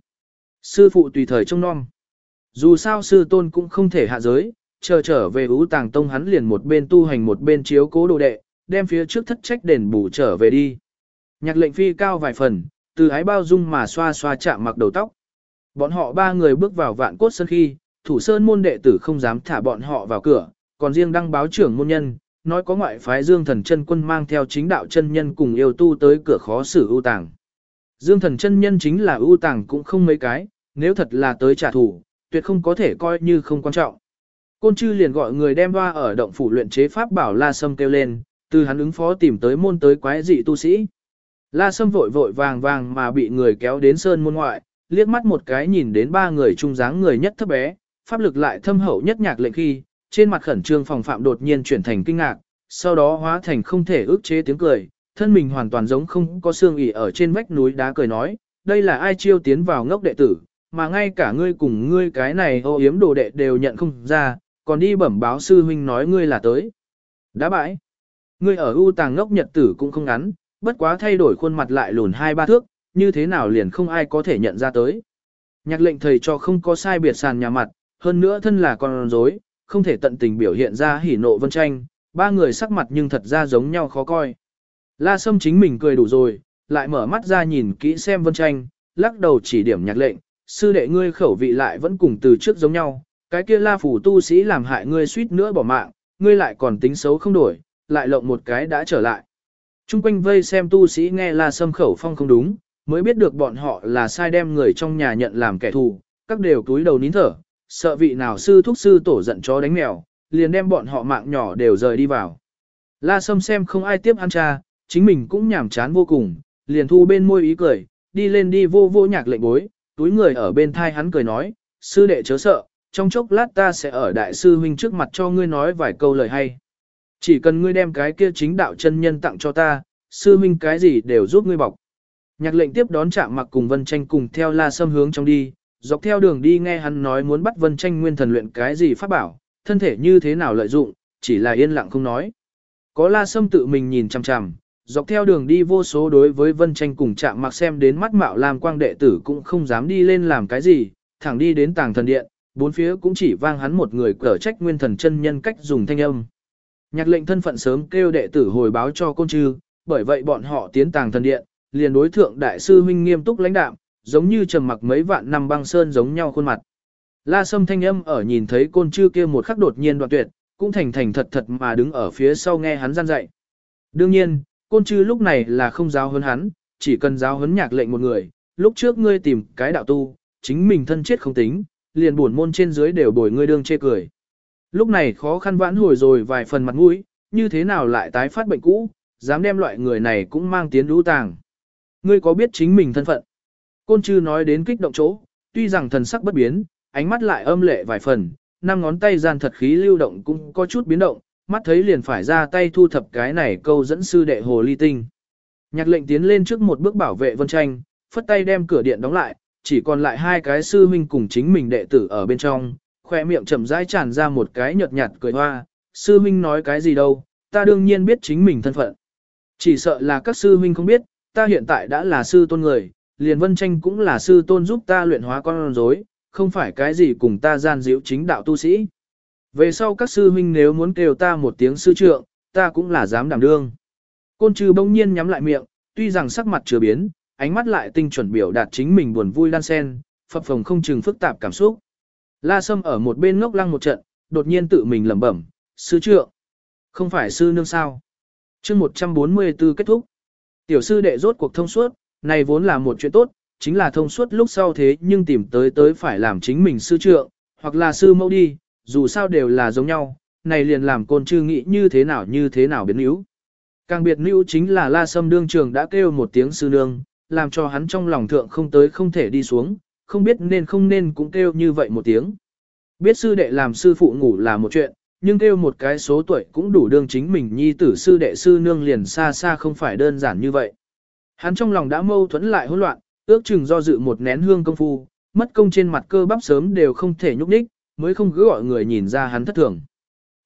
Speaker 1: Sư phụ tùy thời trông non. Dù sao sư tôn cũng không thể hạ giới, chờ trở về ú tàng tông hắn liền một bên tu hành một bên chiếu cố đồ đệ, đem phía trước thất trách đền bù trở về đi. Nhạc lệnh phi cao vài phần, từ ái bao dung mà xoa xoa chạm mặc đầu tóc. Bọn họ ba người bước vào vạn cốt sân khi, thủ sơn môn đệ tử không dám thả bọn họ vào cửa, còn riêng đăng báo trưởng môn nhân, nói có ngoại phái Dương Thần chân quân mang theo chính đạo chân nhân cùng yêu tu tới cửa khó xử ưu tàng. Dương Thần chân nhân chính là ưu tàng cũng không mấy cái, nếu thật là tới trả thù, tuyệt không có thể coi như không quan trọng. Côn chư liền gọi người đem hoa ở động phủ luyện chế pháp bảo La Sâm kêu lên, từ hắn ứng phó tìm tới môn tới quái dị tu sĩ. La Sâm vội vội vàng vàng mà bị người kéo đến sơn môn ngoại, liếc mắt một cái nhìn đến ba người trung dáng người nhất thấp bé, pháp lực lại thâm hậu nhất nhạc lệnh khi, trên mặt khẩn trương phòng phạm đột nhiên chuyển thành kinh ngạc, sau đó hóa thành không thể ức chế tiếng cười, thân mình hoàn toàn giống không có xương ỉ ở trên vách núi đá cười nói, đây là ai chiêu tiến vào ngốc đệ tử, mà ngay cả ngươi cùng ngươi cái này ô yếm đồ đệ đều nhận không ra, còn đi bẩm báo sư huynh nói ngươi là tới. Đã bãi. Ngươi ở ưu tàng ngốc nhật tử cũng không ngắn, bất quá thay đổi khuôn mặt lại lùn hai ba thước, như thế nào liền không ai có thể nhận ra tới. Nhạc lệnh thầy cho không có sai biệt sàn nhà mặt, hơn nữa thân là con rối, không thể tận tình biểu hiện ra hỉ nộ vân tranh, ba người sắc mặt nhưng thật ra giống nhau khó coi. La Sâm chính mình cười đủ rồi, lại mở mắt ra nhìn kỹ xem vân tranh, lắc đầu chỉ điểm nhạc lệnh, sư đệ ngươi khẩu vị lại vẫn cùng từ trước giống nhau, cái kia la phủ tu sĩ làm hại ngươi suýt nữa bỏ mạng, ngươi lại còn tính xấu không đổi, lại lộng một cái đã trở lại. Trung quanh vây xem tu sĩ nghe la sâm khẩu phong không đúng, mới biết được bọn họ là sai đem người trong nhà nhận làm kẻ thù, các đều túi đầu nín thở, sợ vị nào sư thúc sư tổ giận chó đánh mèo, liền đem bọn họ mạng nhỏ đều rời đi vào. La Sâm xem không ai tiếp ăn cha, chính mình cũng nhảm chán vô cùng, liền thu bên môi ý cười, đi lên đi vô vô nhạc lệnh bối, túi người ở bên thai hắn cười nói, sư đệ chớ sợ, trong chốc lát ta sẽ ở đại sư huynh trước mặt cho ngươi nói vài câu lời hay. Chỉ cần ngươi đem cái kia chính đạo chân nhân tặng cho ta, sư huynh cái gì đều giúp ngươi bọc. Nhạc lệnh tiếp đón chạm mặc cùng Vân Tranh cùng theo La Sâm hướng trong đi, dọc theo đường đi nghe hắn nói muốn bắt Vân Tranh nguyên thần luyện cái gì pháp bảo, thân thể như thế nào lợi dụng, chỉ là yên lặng không nói. Có La Sâm tự mình nhìn chằm chằm, dọc theo đường đi vô số đối với Vân Tranh cùng chạm mặc xem đến mắt mạo làm quang đệ tử cũng không dám đi lên làm cái gì, thẳng đi đến tàng thần điện, bốn phía cũng chỉ vang hắn một người cở trách nguyên thần chân nhân cách dùng thanh âm. Nhạc lệnh thân phận sớm kêu đệ tử hồi báo cho côn trư, bởi vậy bọn họ tiến tàng thần điện, liền đối thượng đại sư huynh nghiêm túc lãnh đạm, giống như trầm mặc mấy vạn năm băng sơn giống nhau khuôn mặt. La Sâm thanh âm ở nhìn thấy côn trư kia một khắc đột nhiên đoạn tuyệt, cũng thành thành thật thật mà đứng ở phía sau nghe hắn gian dạy. Đương nhiên, côn trư lúc này là không giáo huấn hắn, chỉ cần giáo huấn nhạc lệnh một người, lúc trước ngươi tìm cái đạo tu, chính mình thân chết không tính, liền buồn môn trên dưới đều bồi ngươi đương chê cười. Lúc này khó khăn vãn hồi rồi vài phần mặt mũi, như thế nào lại tái phát bệnh cũ, dám đem loại người này cũng mang tiến lũ tàng. Ngươi có biết chính mình thân phận? Côn chư nói đến kích động chỗ, tuy rằng thần sắc bất biến, ánh mắt lại âm lệ vài phần, năm ngón tay gian thật khí lưu động cũng có chút biến động, mắt thấy liền phải ra tay thu thập cái này câu dẫn sư đệ hồ ly tinh. Nhạc lệnh tiến lên trước một bước bảo vệ vân tranh, phất tay đem cửa điện đóng lại, chỉ còn lại hai cái sư huynh cùng chính mình đệ tử ở bên trong, khoe miệng chậm rãi tràn ra một cái nhợt nhạt cười hoa, sư huynh nói cái gì đâu, ta đương nhiên biết chính mình thân phận. Chỉ sợ là các sư huynh không biết, ta hiện tại đã là sư tôn người, liền vân tranh cũng là sư tôn giúp ta luyện hóa con rối, không phải cái gì cùng ta gian diễu chính đạo tu sĩ. Về sau các sư huynh nếu muốn kêu ta một tiếng sư trượng, ta cũng là dám đảm đương. Côn trừ bỗng nhiên nhắm lại miệng, tuy rằng sắc mặt chưa biến, ánh mắt lại tinh chuẩn biểu đạt chính mình buồn vui lan sen, phập phồng không chừng phức tạp cảm xúc. La Sâm ở một bên ngốc lăng một trận, đột nhiên tự mình lẩm bẩm, sư trượng, không phải sư nương sao. chương 144 kết thúc. Tiểu sư đệ rốt cuộc thông suốt, này vốn là một chuyện tốt, chính là thông suốt lúc sau thế nhưng tìm tới tới phải làm chính mình sư trượng, hoặc là sư mẫu đi, dù sao đều là giống nhau, này liền làm côn trư nghĩ như thế nào như thế nào biến yếu. Càng biệt nữ chính là la sâm đương trường đã kêu một tiếng sư nương, làm cho hắn trong lòng thượng không tới không thể đi xuống, không biết nên không nên cũng kêu như vậy một tiếng. Biết sư đệ làm sư phụ ngủ là một chuyện, nhưng kêu một cái số tuổi cũng đủ đương chính mình nhi tử sư đệ sư nương liền xa xa không phải đơn giản như vậy. Hắn trong lòng đã mâu thuẫn lại hỗn loạn, ước chừng do dự một nén hương công phu, mất công trên mặt cơ bắp sớm đều không thể nhúc nhích, mới không cứ gọi người nhìn ra hắn thất thường.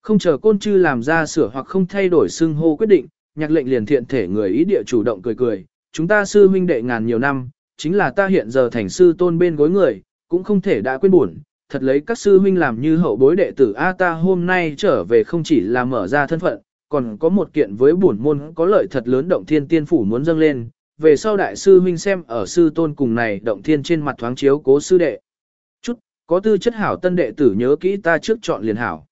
Speaker 1: Không chờ côn chư làm ra sửa hoặc không thay đổi xưng hô quyết định, nhạc lệnh liền thiện thể người ý địa chủ động cười cười, chúng ta sư huynh đệ ngàn nhiều năm, chính là ta hiện giờ thành sư tôn bên gối người, cũng không thể đã quên buồn, thật lấy các sư huynh làm như hậu bối đệ tử A ta hôm nay trở về không chỉ là mở ra thân phận, còn có một kiện với bổn môn có lợi thật lớn động thiên tiên phủ muốn dâng lên, về sau đại sư huynh xem ở sư tôn cùng này động thiên trên mặt thoáng chiếu cố sư đệ. Có tư chất hảo tân đệ tử nhớ kỹ ta trước chọn liền hảo.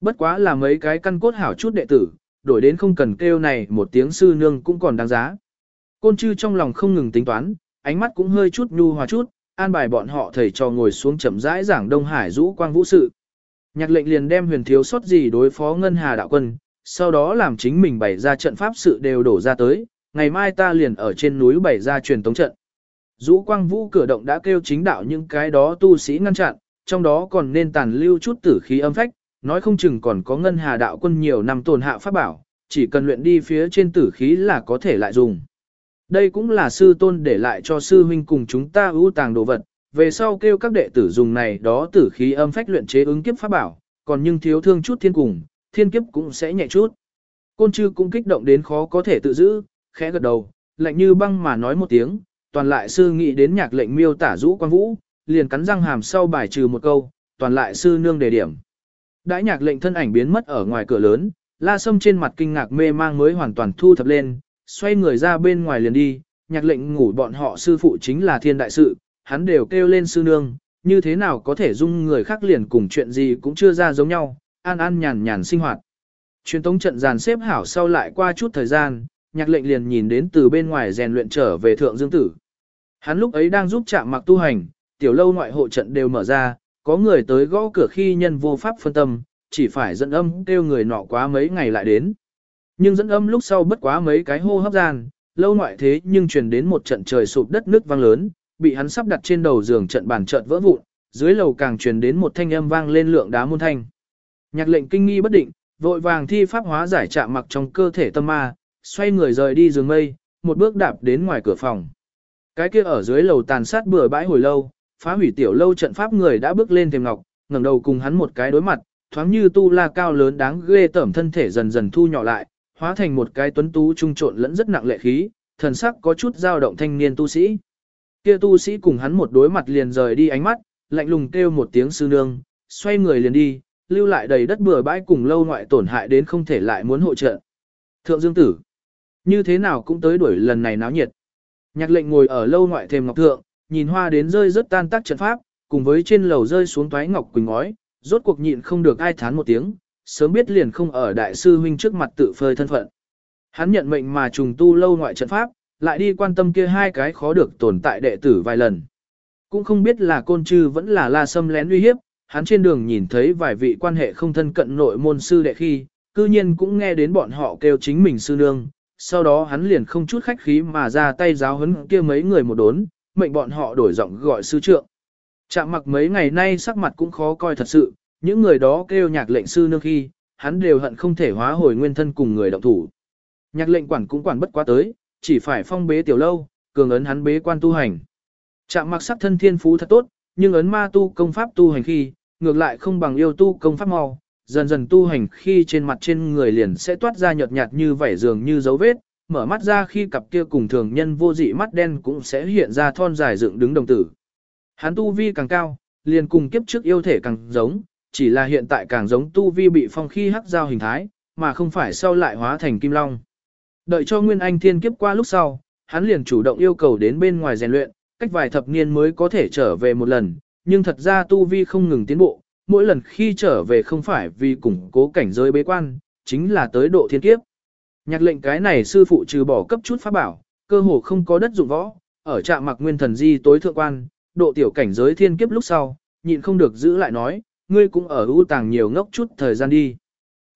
Speaker 1: Bất quá là mấy cái căn cốt hảo chút đệ tử, đổi đến không cần kêu này một tiếng sư nương cũng còn đáng giá. Côn chư trong lòng không ngừng tính toán, ánh mắt cũng hơi chút nhu hòa chút, an bài bọn họ thầy trò ngồi xuống chậm rãi giảng Đông Hải rũ quang vũ sự. Nhạc lệnh liền đem huyền thiếu sót gì đối phó ngân hà đạo quân, sau đó làm chính mình bày ra trận pháp sự đều đổ ra tới, ngày mai ta liền ở trên núi bày ra truyền tống trận. Dũ quang vũ cửa động đã kêu chính đạo những cái đó tu sĩ ngăn chặn, trong đó còn nên tàn lưu chút tử khí âm phách, nói không chừng còn có ngân hà đạo quân nhiều năm tồn hạ pháp bảo, chỉ cần luyện đi phía trên tử khí là có thể lại dùng. Đây cũng là sư tôn để lại cho sư huynh cùng chúng ta ưu tàng đồ vật, về sau kêu các đệ tử dùng này đó tử khí âm phách luyện chế ứng kiếp pháp bảo, còn nhưng thiếu thương chút thiên cùng, thiên kiếp cũng sẽ nhẹ chút. Côn chư cũng kích động đến khó có thể tự giữ, khẽ gật đầu, lạnh như băng mà nói một tiếng, toàn lại sư nghĩ đến nhạc lệnh miêu tả rũ quan vũ, liền cắn răng hàm sau bài trừ một câu, toàn lại sư nương đề điểm. Đãi nhạc lệnh thân ảnh biến mất ở ngoài cửa lớn, la sâm trên mặt kinh ngạc mê mang mới hoàn toàn thu thập lên, xoay người ra bên ngoài liền đi, nhạc lệnh ngủ bọn họ sư phụ chính là thiên đại sự, hắn đều kêu lên sư nương, như thế nào có thể dung người khác liền cùng chuyện gì cũng chưa ra giống nhau, an an nhàn nhàn sinh hoạt. Truyền tống trận dàn xếp hảo sau lại qua chút thời gian, nhạc lệnh liền nhìn đến từ bên ngoài rèn luyện trở về thượng dương tử. Hắn lúc ấy đang giúp chạm mặc tu hành, tiểu lâu ngoại hộ trận đều mở ra, có người tới gõ cửa khi nhân vô pháp phân tâm, chỉ phải dẫn âm kêu người nọ quá mấy ngày lại đến. Nhưng dẫn âm lúc sau bất quá mấy cái hô hấp gian, lâu ngoại thế nhưng truyền đến một trận trời sụp đất nước vang lớn, bị hắn sắp đặt trên đầu giường trận bàn trận vỡ vụn, dưới lầu càng truyền đến một thanh âm vang lên lượng đá môn thanh. Nhạc lệnh kinh nghi bất định, vội vàng thi pháp hóa giải chạm mặc trong cơ thể tâm ma, xoay người rời đi giường mây, một bước đạp đến ngoài cửa phòng. Cái kia ở dưới lầu tàn sát bừa bãi hồi lâu, phá hủy tiểu lâu trận pháp người đã bước lên thềm ngọc, ngẩng đầu cùng hắn một cái đối mặt, thoáng như tu la cao lớn đáng ghê tởm thân thể dần dần thu nhỏ lại, hóa thành một cái tuấn tú trung trộn lẫn rất nặng lệ khí, thần sắc có chút dao động thanh niên tu sĩ. Kia tu sĩ cùng hắn một đối mặt liền rời đi ánh mắt, lạnh lùng kêu một tiếng sư nương, xoay người liền đi, lưu lại đầy đất bừa bãi cùng lâu ngoại tổn hại đến không thể lại muốn hỗ trợ. Thượng Dương Tử, như thế nào cũng tới đuổi lần này náo nhiệt. Nhạc lệnh ngồi ở lâu ngoại thềm ngọc thượng, nhìn hoa đến rơi rất tan tác trận pháp, cùng với trên lầu rơi xuống toái ngọc quỳnh ngói, rốt cuộc nhịn không được ai thán một tiếng, sớm biết liền không ở đại sư huynh trước mặt tự phơi thân phận. Hắn nhận mệnh mà trùng tu lâu ngoại trận pháp, lại đi quan tâm kia hai cái khó được tồn tại đệ tử vài lần. Cũng không biết là côn trư vẫn là la sâm lén uy hiếp, hắn trên đường nhìn thấy vài vị quan hệ không thân cận nội môn sư đệ khi, cư nhiên cũng nghe đến bọn họ kêu chính mình sư nương. Sau đó hắn liền không chút khách khí mà ra tay giáo huấn kia mấy người một đốn, mệnh bọn họ đổi giọng gọi sư trượng. Chạm mặc mấy ngày nay sắc mặt cũng khó coi thật sự, những người đó kêu nhạc lệnh sư nương khi, hắn đều hận không thể hóa hồi nguyên thân cùng người động thủ. Nhạc lệnh quản cũng quản bất quá tới, chỉ phải phong bế tiểu lâu, cường ấn hắn bế quan tu hành. Chạm mặc sắc thân thiên phú thật tốt, nhưng ấn ma tu công pháp tu hành khi, ngược lại không bằng yêu tu công pháp mau, dần dần tu hành khi trên mặt trên người liền sẽ toát ra nhợt nhạt như vảy dường như dấu vết, mở mắt ra khi cặp kia cùng thường nhân vô dị mắt đen cũng sẽ hiện ra thon dài dựng đứng đồng tử. Hắn tu vi càng cao, liền cùng kiếp trước yêu thể càng giống, chỉ là hiện tại càng giống tu vi bị phong khi hắc giao hình thái, mà không phải sau lại hóa thành kim long. Đợi cho Nguyên Anh thiên kiếp qua lúc sau, hắn liền chủ động yêu cầu đến bên ngoài rèn luyện, cách vài thập niên mới có thể trở về một lần, nhưng thật ra tu vi không ngừng tiến bộ, mỗi lần khi trở về không phải vì củng cố cảnh giới bế quan, chính là tới độ thiên kiếp. Nhạc lệnh cái này sư phụ trừ bỏ cấp chút pháp bảo, cơ hồ không có đất dụng võ, ở trạm mặc nguyên thần di tối thượng quan, độ tiểu cảnh giới thiên kiếp lúc sau, nhịn không được giữ lại nói, ngươi cũng ở ưu tàng nhiều ngốc chút thời gian đi.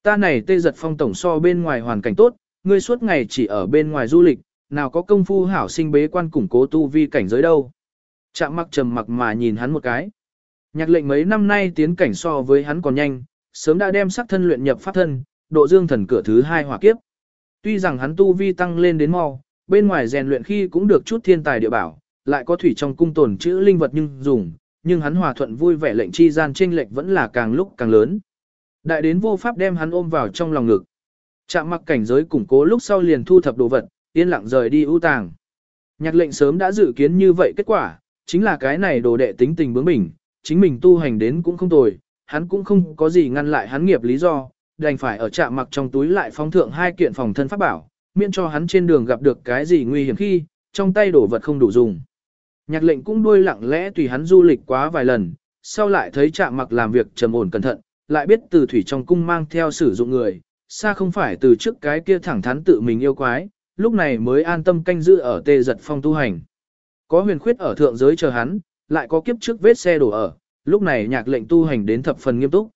Speaker 1: Ta này tê giật phong tổng so bên ngoài hoàn cảnh tốt, ngươi suốt ngày chỉ ở bên ngoài du lịch, nào có công phu hảo sinh bế quan củng cố tu vi cảnh giới đâu. Trạm mặc trầm mặc mà nhìn hắn một cái. Nhạc lệnh mấy năm nay tiến cảnh so với hắn còn nhanh, sớm đã đem sắc thân luyện nhập pháp thân, độ dương thần cửa thứ hai hỏa kiếp. Tuy rằng hắn tu vi tăng lên đến mau, bên ngoài rèn luyện khi cũng được chút thiên tài địa bảo, lại có thủy trong cung tồn chữ linh vật nhưng dùng, nhưng hắn hòa thuận vui vẻ lệnh chi gian chênh lệch vẫn là càng lúc càng lớn. Đại đến vô pháp đem hắn ôm vào trong lòng ngực. Chạm mặc cảnh giới củng cố lúc sau liền thu thập đồ vật, yên lặng rời đi ưu tàng. Nhạc lệnh sớm đã dự kiến như vậy kết quả, chính là cái này đồ đệ tính tình bướng bỉnh, chính mình tu hành đến cũng không tồi, hắn cũng không có gì ngăn lại hắn nghiệp lý do, đành phải ở trạm mặc trong túi lại phong thượng hai kiện phòng thân pháp bảo, miễn cho hắn trên đường gặp được cái gì nguy hiểm khi, trong tay đổ vật không đủ dùng. Nhạc lệnh cũng đuôi lặng lẽ tùy hắn du lịch quá vài lần, sau lại thấy trạm mặc làm việc trầm ổn cẩn thận, lại biết từ thủy trong cung mang theo sử dụng người, xa không phải từ trước cái kia thẳng thắn tự mình yêu quái, lúc này mới an tâm canh giữ ở tê giật phong tu hành. Có huyền khuyết ở thượng giới chờ hắn, lại có kiếp trước vết xe đổ ở, lúc này nhạc lệnh tu hành đến thập phần nghiêm túc.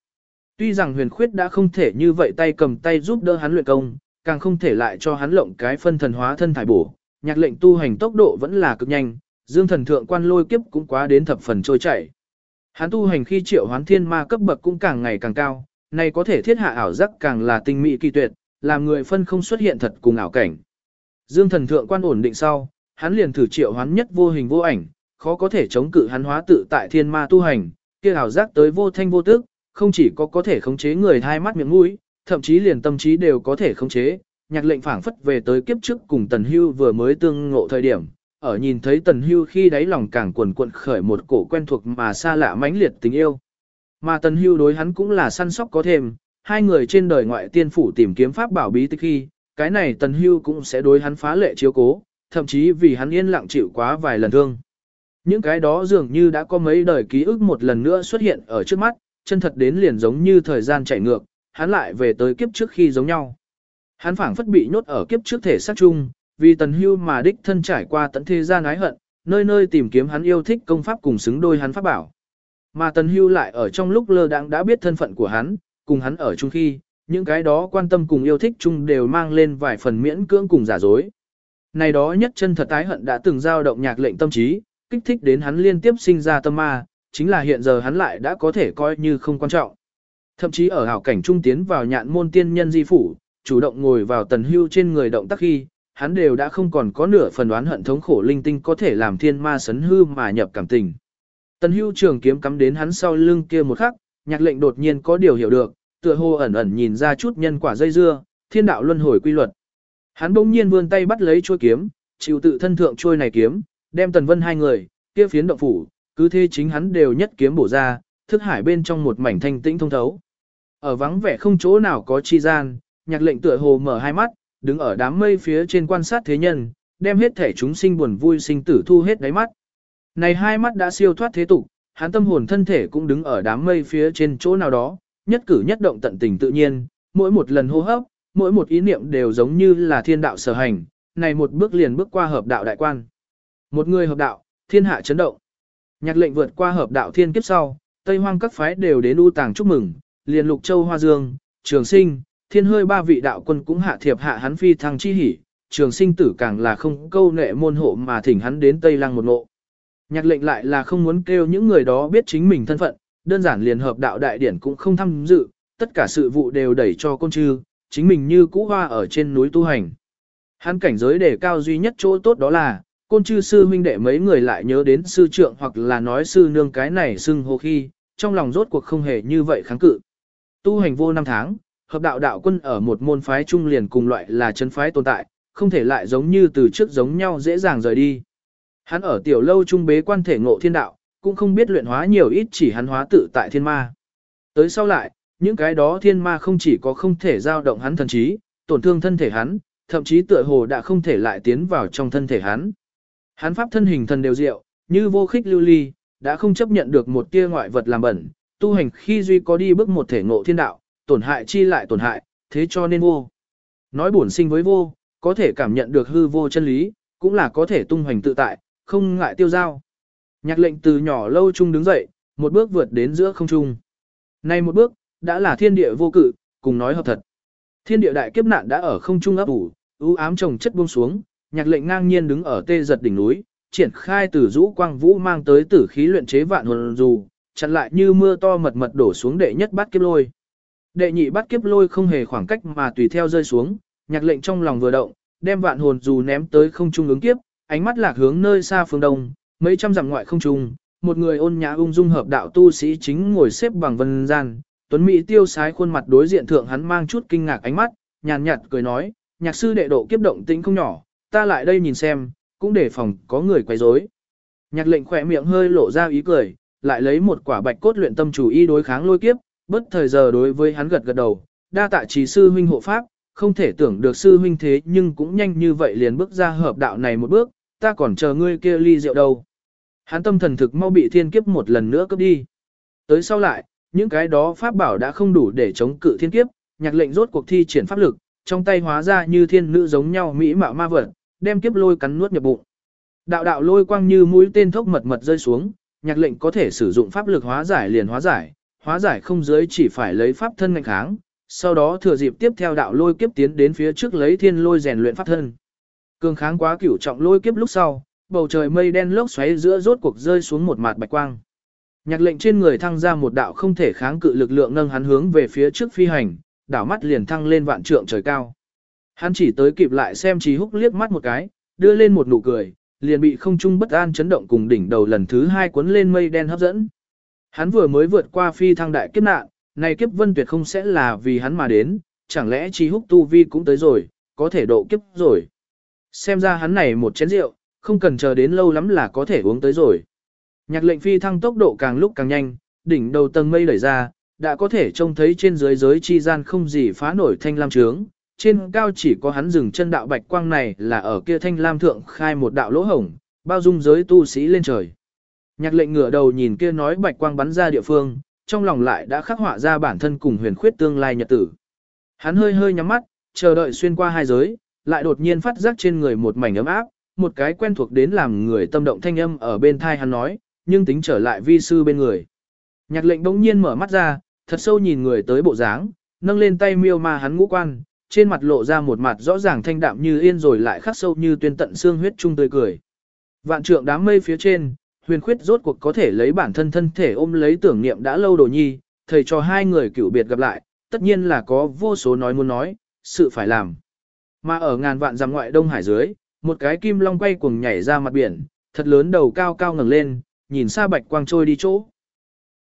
Speaker 1: Tuy rằng huyền khuyết đã không thể như vậy tay cầm tay giúp đỡ hắn luyện công, càng không thể lại cho hắn lộng cái phân thần hóa thân thải bổ, nhạc lệnh tu hành tốc độ vẫn là cực nhanh, dương thần thượng quan lôi kiếp cũng quá đến thập phần trôi chảy. Hắn tu hành khi triệu hoán thiên ma cấp bậc cũng càng ngày càng cao, này có thể thiết hạ ảo giác càng là tinh mỹ kỳ tuyệt, làm người phân không xuất hiện thật cùng ảo cảnh. Dương thần thượng quan ổn định sau, hắn liền thử triệu hoán nhất vô hình vô ảnh, khó có thể chống cự hắn hóa tự tại thiên ma tu hành, kia ảo giác tới vô thanh vô tức, không chỉ có có thể khống chế người hai mắt miệng mũi, thậm chí liền tâm trí đều có thể khống chế. Nhạc lệnh phảng phất về tới kiếp trước cùng Tần Hưu vừa mới tương ngộ thời điểm, ở nhìn thấy Tần Hưu khi đáy lòng càng cuồn cuộn khởi một cổ quen thuộc mà xa lạ mãnh liệt tình yêu. Mà Tần Hưu đối hắn cũng là săn sóc có thêm, hai người trên đời ngoại tiên phủ tìm kiếm pháp bảo bí tích khi, cái này Tần Hưu cũng sẽ đối hắn phá lệ chiếu cố, thậm chí vì hắn yên lặng chịu quá vài lần thương. Những cái đó dường như đã có mấy đời ký ức một lần nữa xuất hiện ở trước mắt, chân thật đến liền giống như thời gian chạy ngược, hắn lại về tới kiếp trước khi giống nhau. Hắn phảng phất bị nhốt ở kiếp trước thể xác chung, vì tần hưu mà đích thân trải qua tận thế gian ái hận, nơi nơi tìm kiếm hắn yêu thích công pháp cùng xứng đôi hắn pháp bảo. Mà Tần Hưu lại ở trong lúc lơ đãng đã biết thân phận của hắn, cùng hắn ở chung khi, những cái đó quan tâm cùng yêu thích chung đều mang lên vài phần miễn cưỡng cùng giả dối. Này đó nhất chân thật tái hận đã từng giao động nhạc lệnh tâm trí, kích thích đến hắn liên tiếp sinh ra tâm ma, chính là hiện giờ hắn lại đã có thể coi như không quan trọng. Thậm chí ở hảo cảnh trung tiến vào nhạn môn tiên nhân di phủ, chủ động ngồi vào tần hưu trên người động tác khi, hắn đều đã không còn có nửa phần đoán hận thống khổ linh tinh có thể làm thiên ma sấn hư mà nhập cảm tình. Tần hưu trường kiếm cắm đến hắn sau lưng kia một khắc, nhạc lệnh đột nhiên có điều hiểu được, tựa hồ ẩn ẩn nhìn ra chút nhân quả dây dưa, thiên đạo luân hồi quy luật. Hắn bỗng nhiên vươn tay bắt lấy chuôi kiếm, chịu tự thân thượng chuôi này kiếm, đem tần vân hai người, kia phiến động phủ, cứ thế chính hắn đều nhất kiếm bổ ra, thức hải bên trong một mảnh thanh tĩnh thông thấu. Ở vắng vẻ không chỗ nào có chi gian, nhạc lệnh tựa hồ mở hai mắt, đứng ở đám mây phía trên quan sát thế nhân, đem hết thể chúng sinh buồn vui sinh tử thu hết đáy mắt. Này hai mắt đã siêu thoát thế tục, hắn tâm hồn thân thể cũng đứng ở đám mây phía trên chỗ nào đó, nhất cử nhất động tận tình tự nhiên, mỗi một lần hô hấp, mỗi một ý niệm đều giống như là thiên đạo sở hành, này một bước liền bước qua hợp đạo đại quan. Một người hợp đạo, thiên hạ chấn động. Nhạc lệnh vượt qua hợp đạo thiên kiếp sau, Tây Hoang các phái đều đến u tàng chúc mừng, liền Lục Châu Hoa Dương, Trường Sinh, Thiên Hơi ba vị đạo quân cũng hạ thiệp hạ hắn phi thăng chi hỉ, Trường Sinh tử càng là không câu nệ môn hộ mà thỉnh hắn đến Tây Lăng một ngộ. Nhạc lệnh lại là không muốn kêu những người đó biết chính mình thân phận, đơn giản liền hợp đạo đại điển cũng không tham dự, tất cả sự vụ đều đẩy cho con trư, chính mình như cũ hoa ở trên núi tu hành. Hắn cảnh giới đề cao duy nhất chỗ tốt đó là, côn chư sư huynh đệ mấy người lại nhớ đến sư trượng hoặc là nói sư nương cái này xưng hô khi, trong lòng rốt cuộc không hề như vậy kháng cự. Tu hành vô năm tháng, hợp đạo đạo quân ở một môn phái trung liền cùng loại là chân phái tồn tại, không thể lại giống như từ trước giống nhau dễ dàng rời đi. Hắn ở tiểu lâu trung bế quan thể ngộ thiên đạo, cũng không biết luyện hóa nhiều ít chỉ hắn hóa tự tại thiên ma. Tới sau lại, những cái đó thiên ma không chỉ có không thể giao động hắn thần trí, tổn thương thân thể hắn, thậm chí tựa hồ đã không thể lại tiến vào trong thân thể hắn. Hắn pháp thân hình thần đều diệu, như vô khích lưu ly, đã không chấp nhận được một tia ngoại vật làm bẩn, tu hành khi duy có đi bước một thể ngộ thiên đạo, tổn hại chi lại tổn hại, thế cho nên vô. Nói bổn sinh với vô, có thể cảm nhận được hư vô chân lý, cũng là có thể tung hoành tự tại, không ngại tiêu giao. Nhạc lệnh từ nhỏ lâu trung đứng dậy, một bước vượt đến giữa không trung. Nay một bước, đã là thiên địa vô cự, cùng nói hợp thật. Thiên địa đại kiếp nạn đã ở không trung ấp ủ, ưu ám trồng chất buông xuống, nhạc lệnh ngang nhiên đứng ở tê giật đỉnh núi, triển khai từ rũ quang vũ mang tới tử khí luyện chế vạn hồn dù, chặn lại như mưa to mật mật đổ xuống đệ nhất bát kiếp lôi. Đệ nhị bát kiếp lôi không hề khoảng cách mà tùy theo rơi xuống, nhạc lệnh trong lòng vừa động, đem vạn hồn dù ném tới không trung ứng kiếp, ánh mắt lạc hướng nơi xa phương đông, mấy trăm dặm ngoại không trung, một người ôn nhã ung dung hợp đạo tu sĩ chính ngồi xếp bằng vân gian, tuấn mỹ tiêu sái khuôn mặt đối diện thượng hắn mang chút kinh ngạc ánh mắt, nhàn nhạt cười nói, nhạc sư đệ độ kiếp động tĩnh không nhỏ, ta lại đây nhìn xem, cũng để phòng có người quấy rối. Nhạc lệnh khỏe miệng hơi lộ ra ý cười, lại lấy một quả bạch cốt luyện tâm chủ y đối kháng lôi kiếp, bất thời giờ đối với hắn gật gật đầu, đa tạ trí sư huynh hộ pháp, không thể tưởng được sư huynh thế nhưng cũng nhanh như vậy liền bước ra hợp đạo này một bước, ta còn chờ ngươi kia ly rượu đâu. Hắn tâm thần thực mau bị thiên kiếp một lần nữa cướp đi. Tới sau lại, những cái đó pháp bảo đã không đủ để chống cự thiên kiếp, nhạc lệnh rốt cuộc thi triển pháp lực, trong tay hóa ra như thiên nữ giống nhau mỹ mạo ma vật, đem kiếp lôi cắn nuốt nhập bụng. Đạo đạo lôi quang như mũi tên thốc mật mật rơi xuống, nhạc lệnh có thể sử dụng pháp lực hóa giải liền hóa giải, hóa giải không giới chỉ phải lấy pháp thân ngạnh kháng, sau đó thừa dịp tiếp theo đạo lôi kiếp tiến đến phía trước lấy thiên lôi rèn luyện pháp thân. Cường kháng quá cửu trọng lôi kiếp lúc sau, bầu trời mây đen lốc xoáy giữa rốt cuộc rơi xuống một mạt bạch quang. Nhạc lệnh trên người thăng ra một đạo không thể kháng cự lực lượng nâng hắn hướng về phía trước phi hành, đảo mắt liền thăng lên vạn trượng trời cao. Hắn chỉ tới kịp lại xem Trí Húc liếc mắt một cái, đưa lên một nụ cười, liền bị không trung bất an chấn động cùng đỉnh đầu lần thứ hai cuốn lên mây đen hấp dẫn. Hắn vừa mới vượt qua phi thăng đại kiếp nạn, này kiếp vân tuyệt không sẽ là vì hắn mà đến, chẳng lẽ Trí Húc tu vi cũng tới rồi, có thể độ kiếp rồi. Xem ra hắn này một chén rượu, không cần chờ đến lâu lắm là có thể uống tới rồi. Nhạc lệnh phi thăng tốc độ càng lúc càng nhanh, đỉnh đầu tầng mây đẩy ra, đã có thể trông thấy trên dưới giới chi gian không gì phá nổi thanh lam trướng. Trên cao chỉ có hắn dừng chân đạo bạch quang này là ở kia thanh lam thượng khai một đạo lỗ hổng, bao dung giới tu sĩ lên trời. Nhạc lệnh ngửa đầu nhìn kia nói bạch quang bắn ra địa phương, trong lòng lại đã khắc họa ra bản thân cùng huyền khuyết tương lai nhật tử. Hắn hơi hơi nhắm mắt, chờ đợi xuyên qua hai giới, lại đột nhiên phát giác trên người một mảnh ấm áp, một cái quen thuộc đến làm người tâm động thanh âm ở bên thai hắn nói, nhưng tính trở lại vi sư bên người. Nhạc lệnh bỗng nhiên mở mắt ra, thật sâu nhìn người tới bộ dáng, nâng lên tay miêu ma hắn ngũ quan, trên mặt lộ ra một mặt rõ ràng thanh đạm như yên rồi lại khắc sâu như tuyên tận xương huyết trung tươi cười. Vạn trượng đám mây phía trên, huyền khuyết rốt cuộc có thể lấy bản thân thân thể ôm lấy tưởng niệm đã lâu đồ nhi, thầy cho hai người cựu biệt gặp lại, tất nhiên là có vô số nói muốn nói, sự phải làm. Mà ở ngàn vạn dặm ngoại đông hải dưới, một cái kim long quay cuồng nhảy ra mặt biển, thật lớn đầu cao cao ngẩng lên, nhìn xa bạch quang trôi đi chỗ.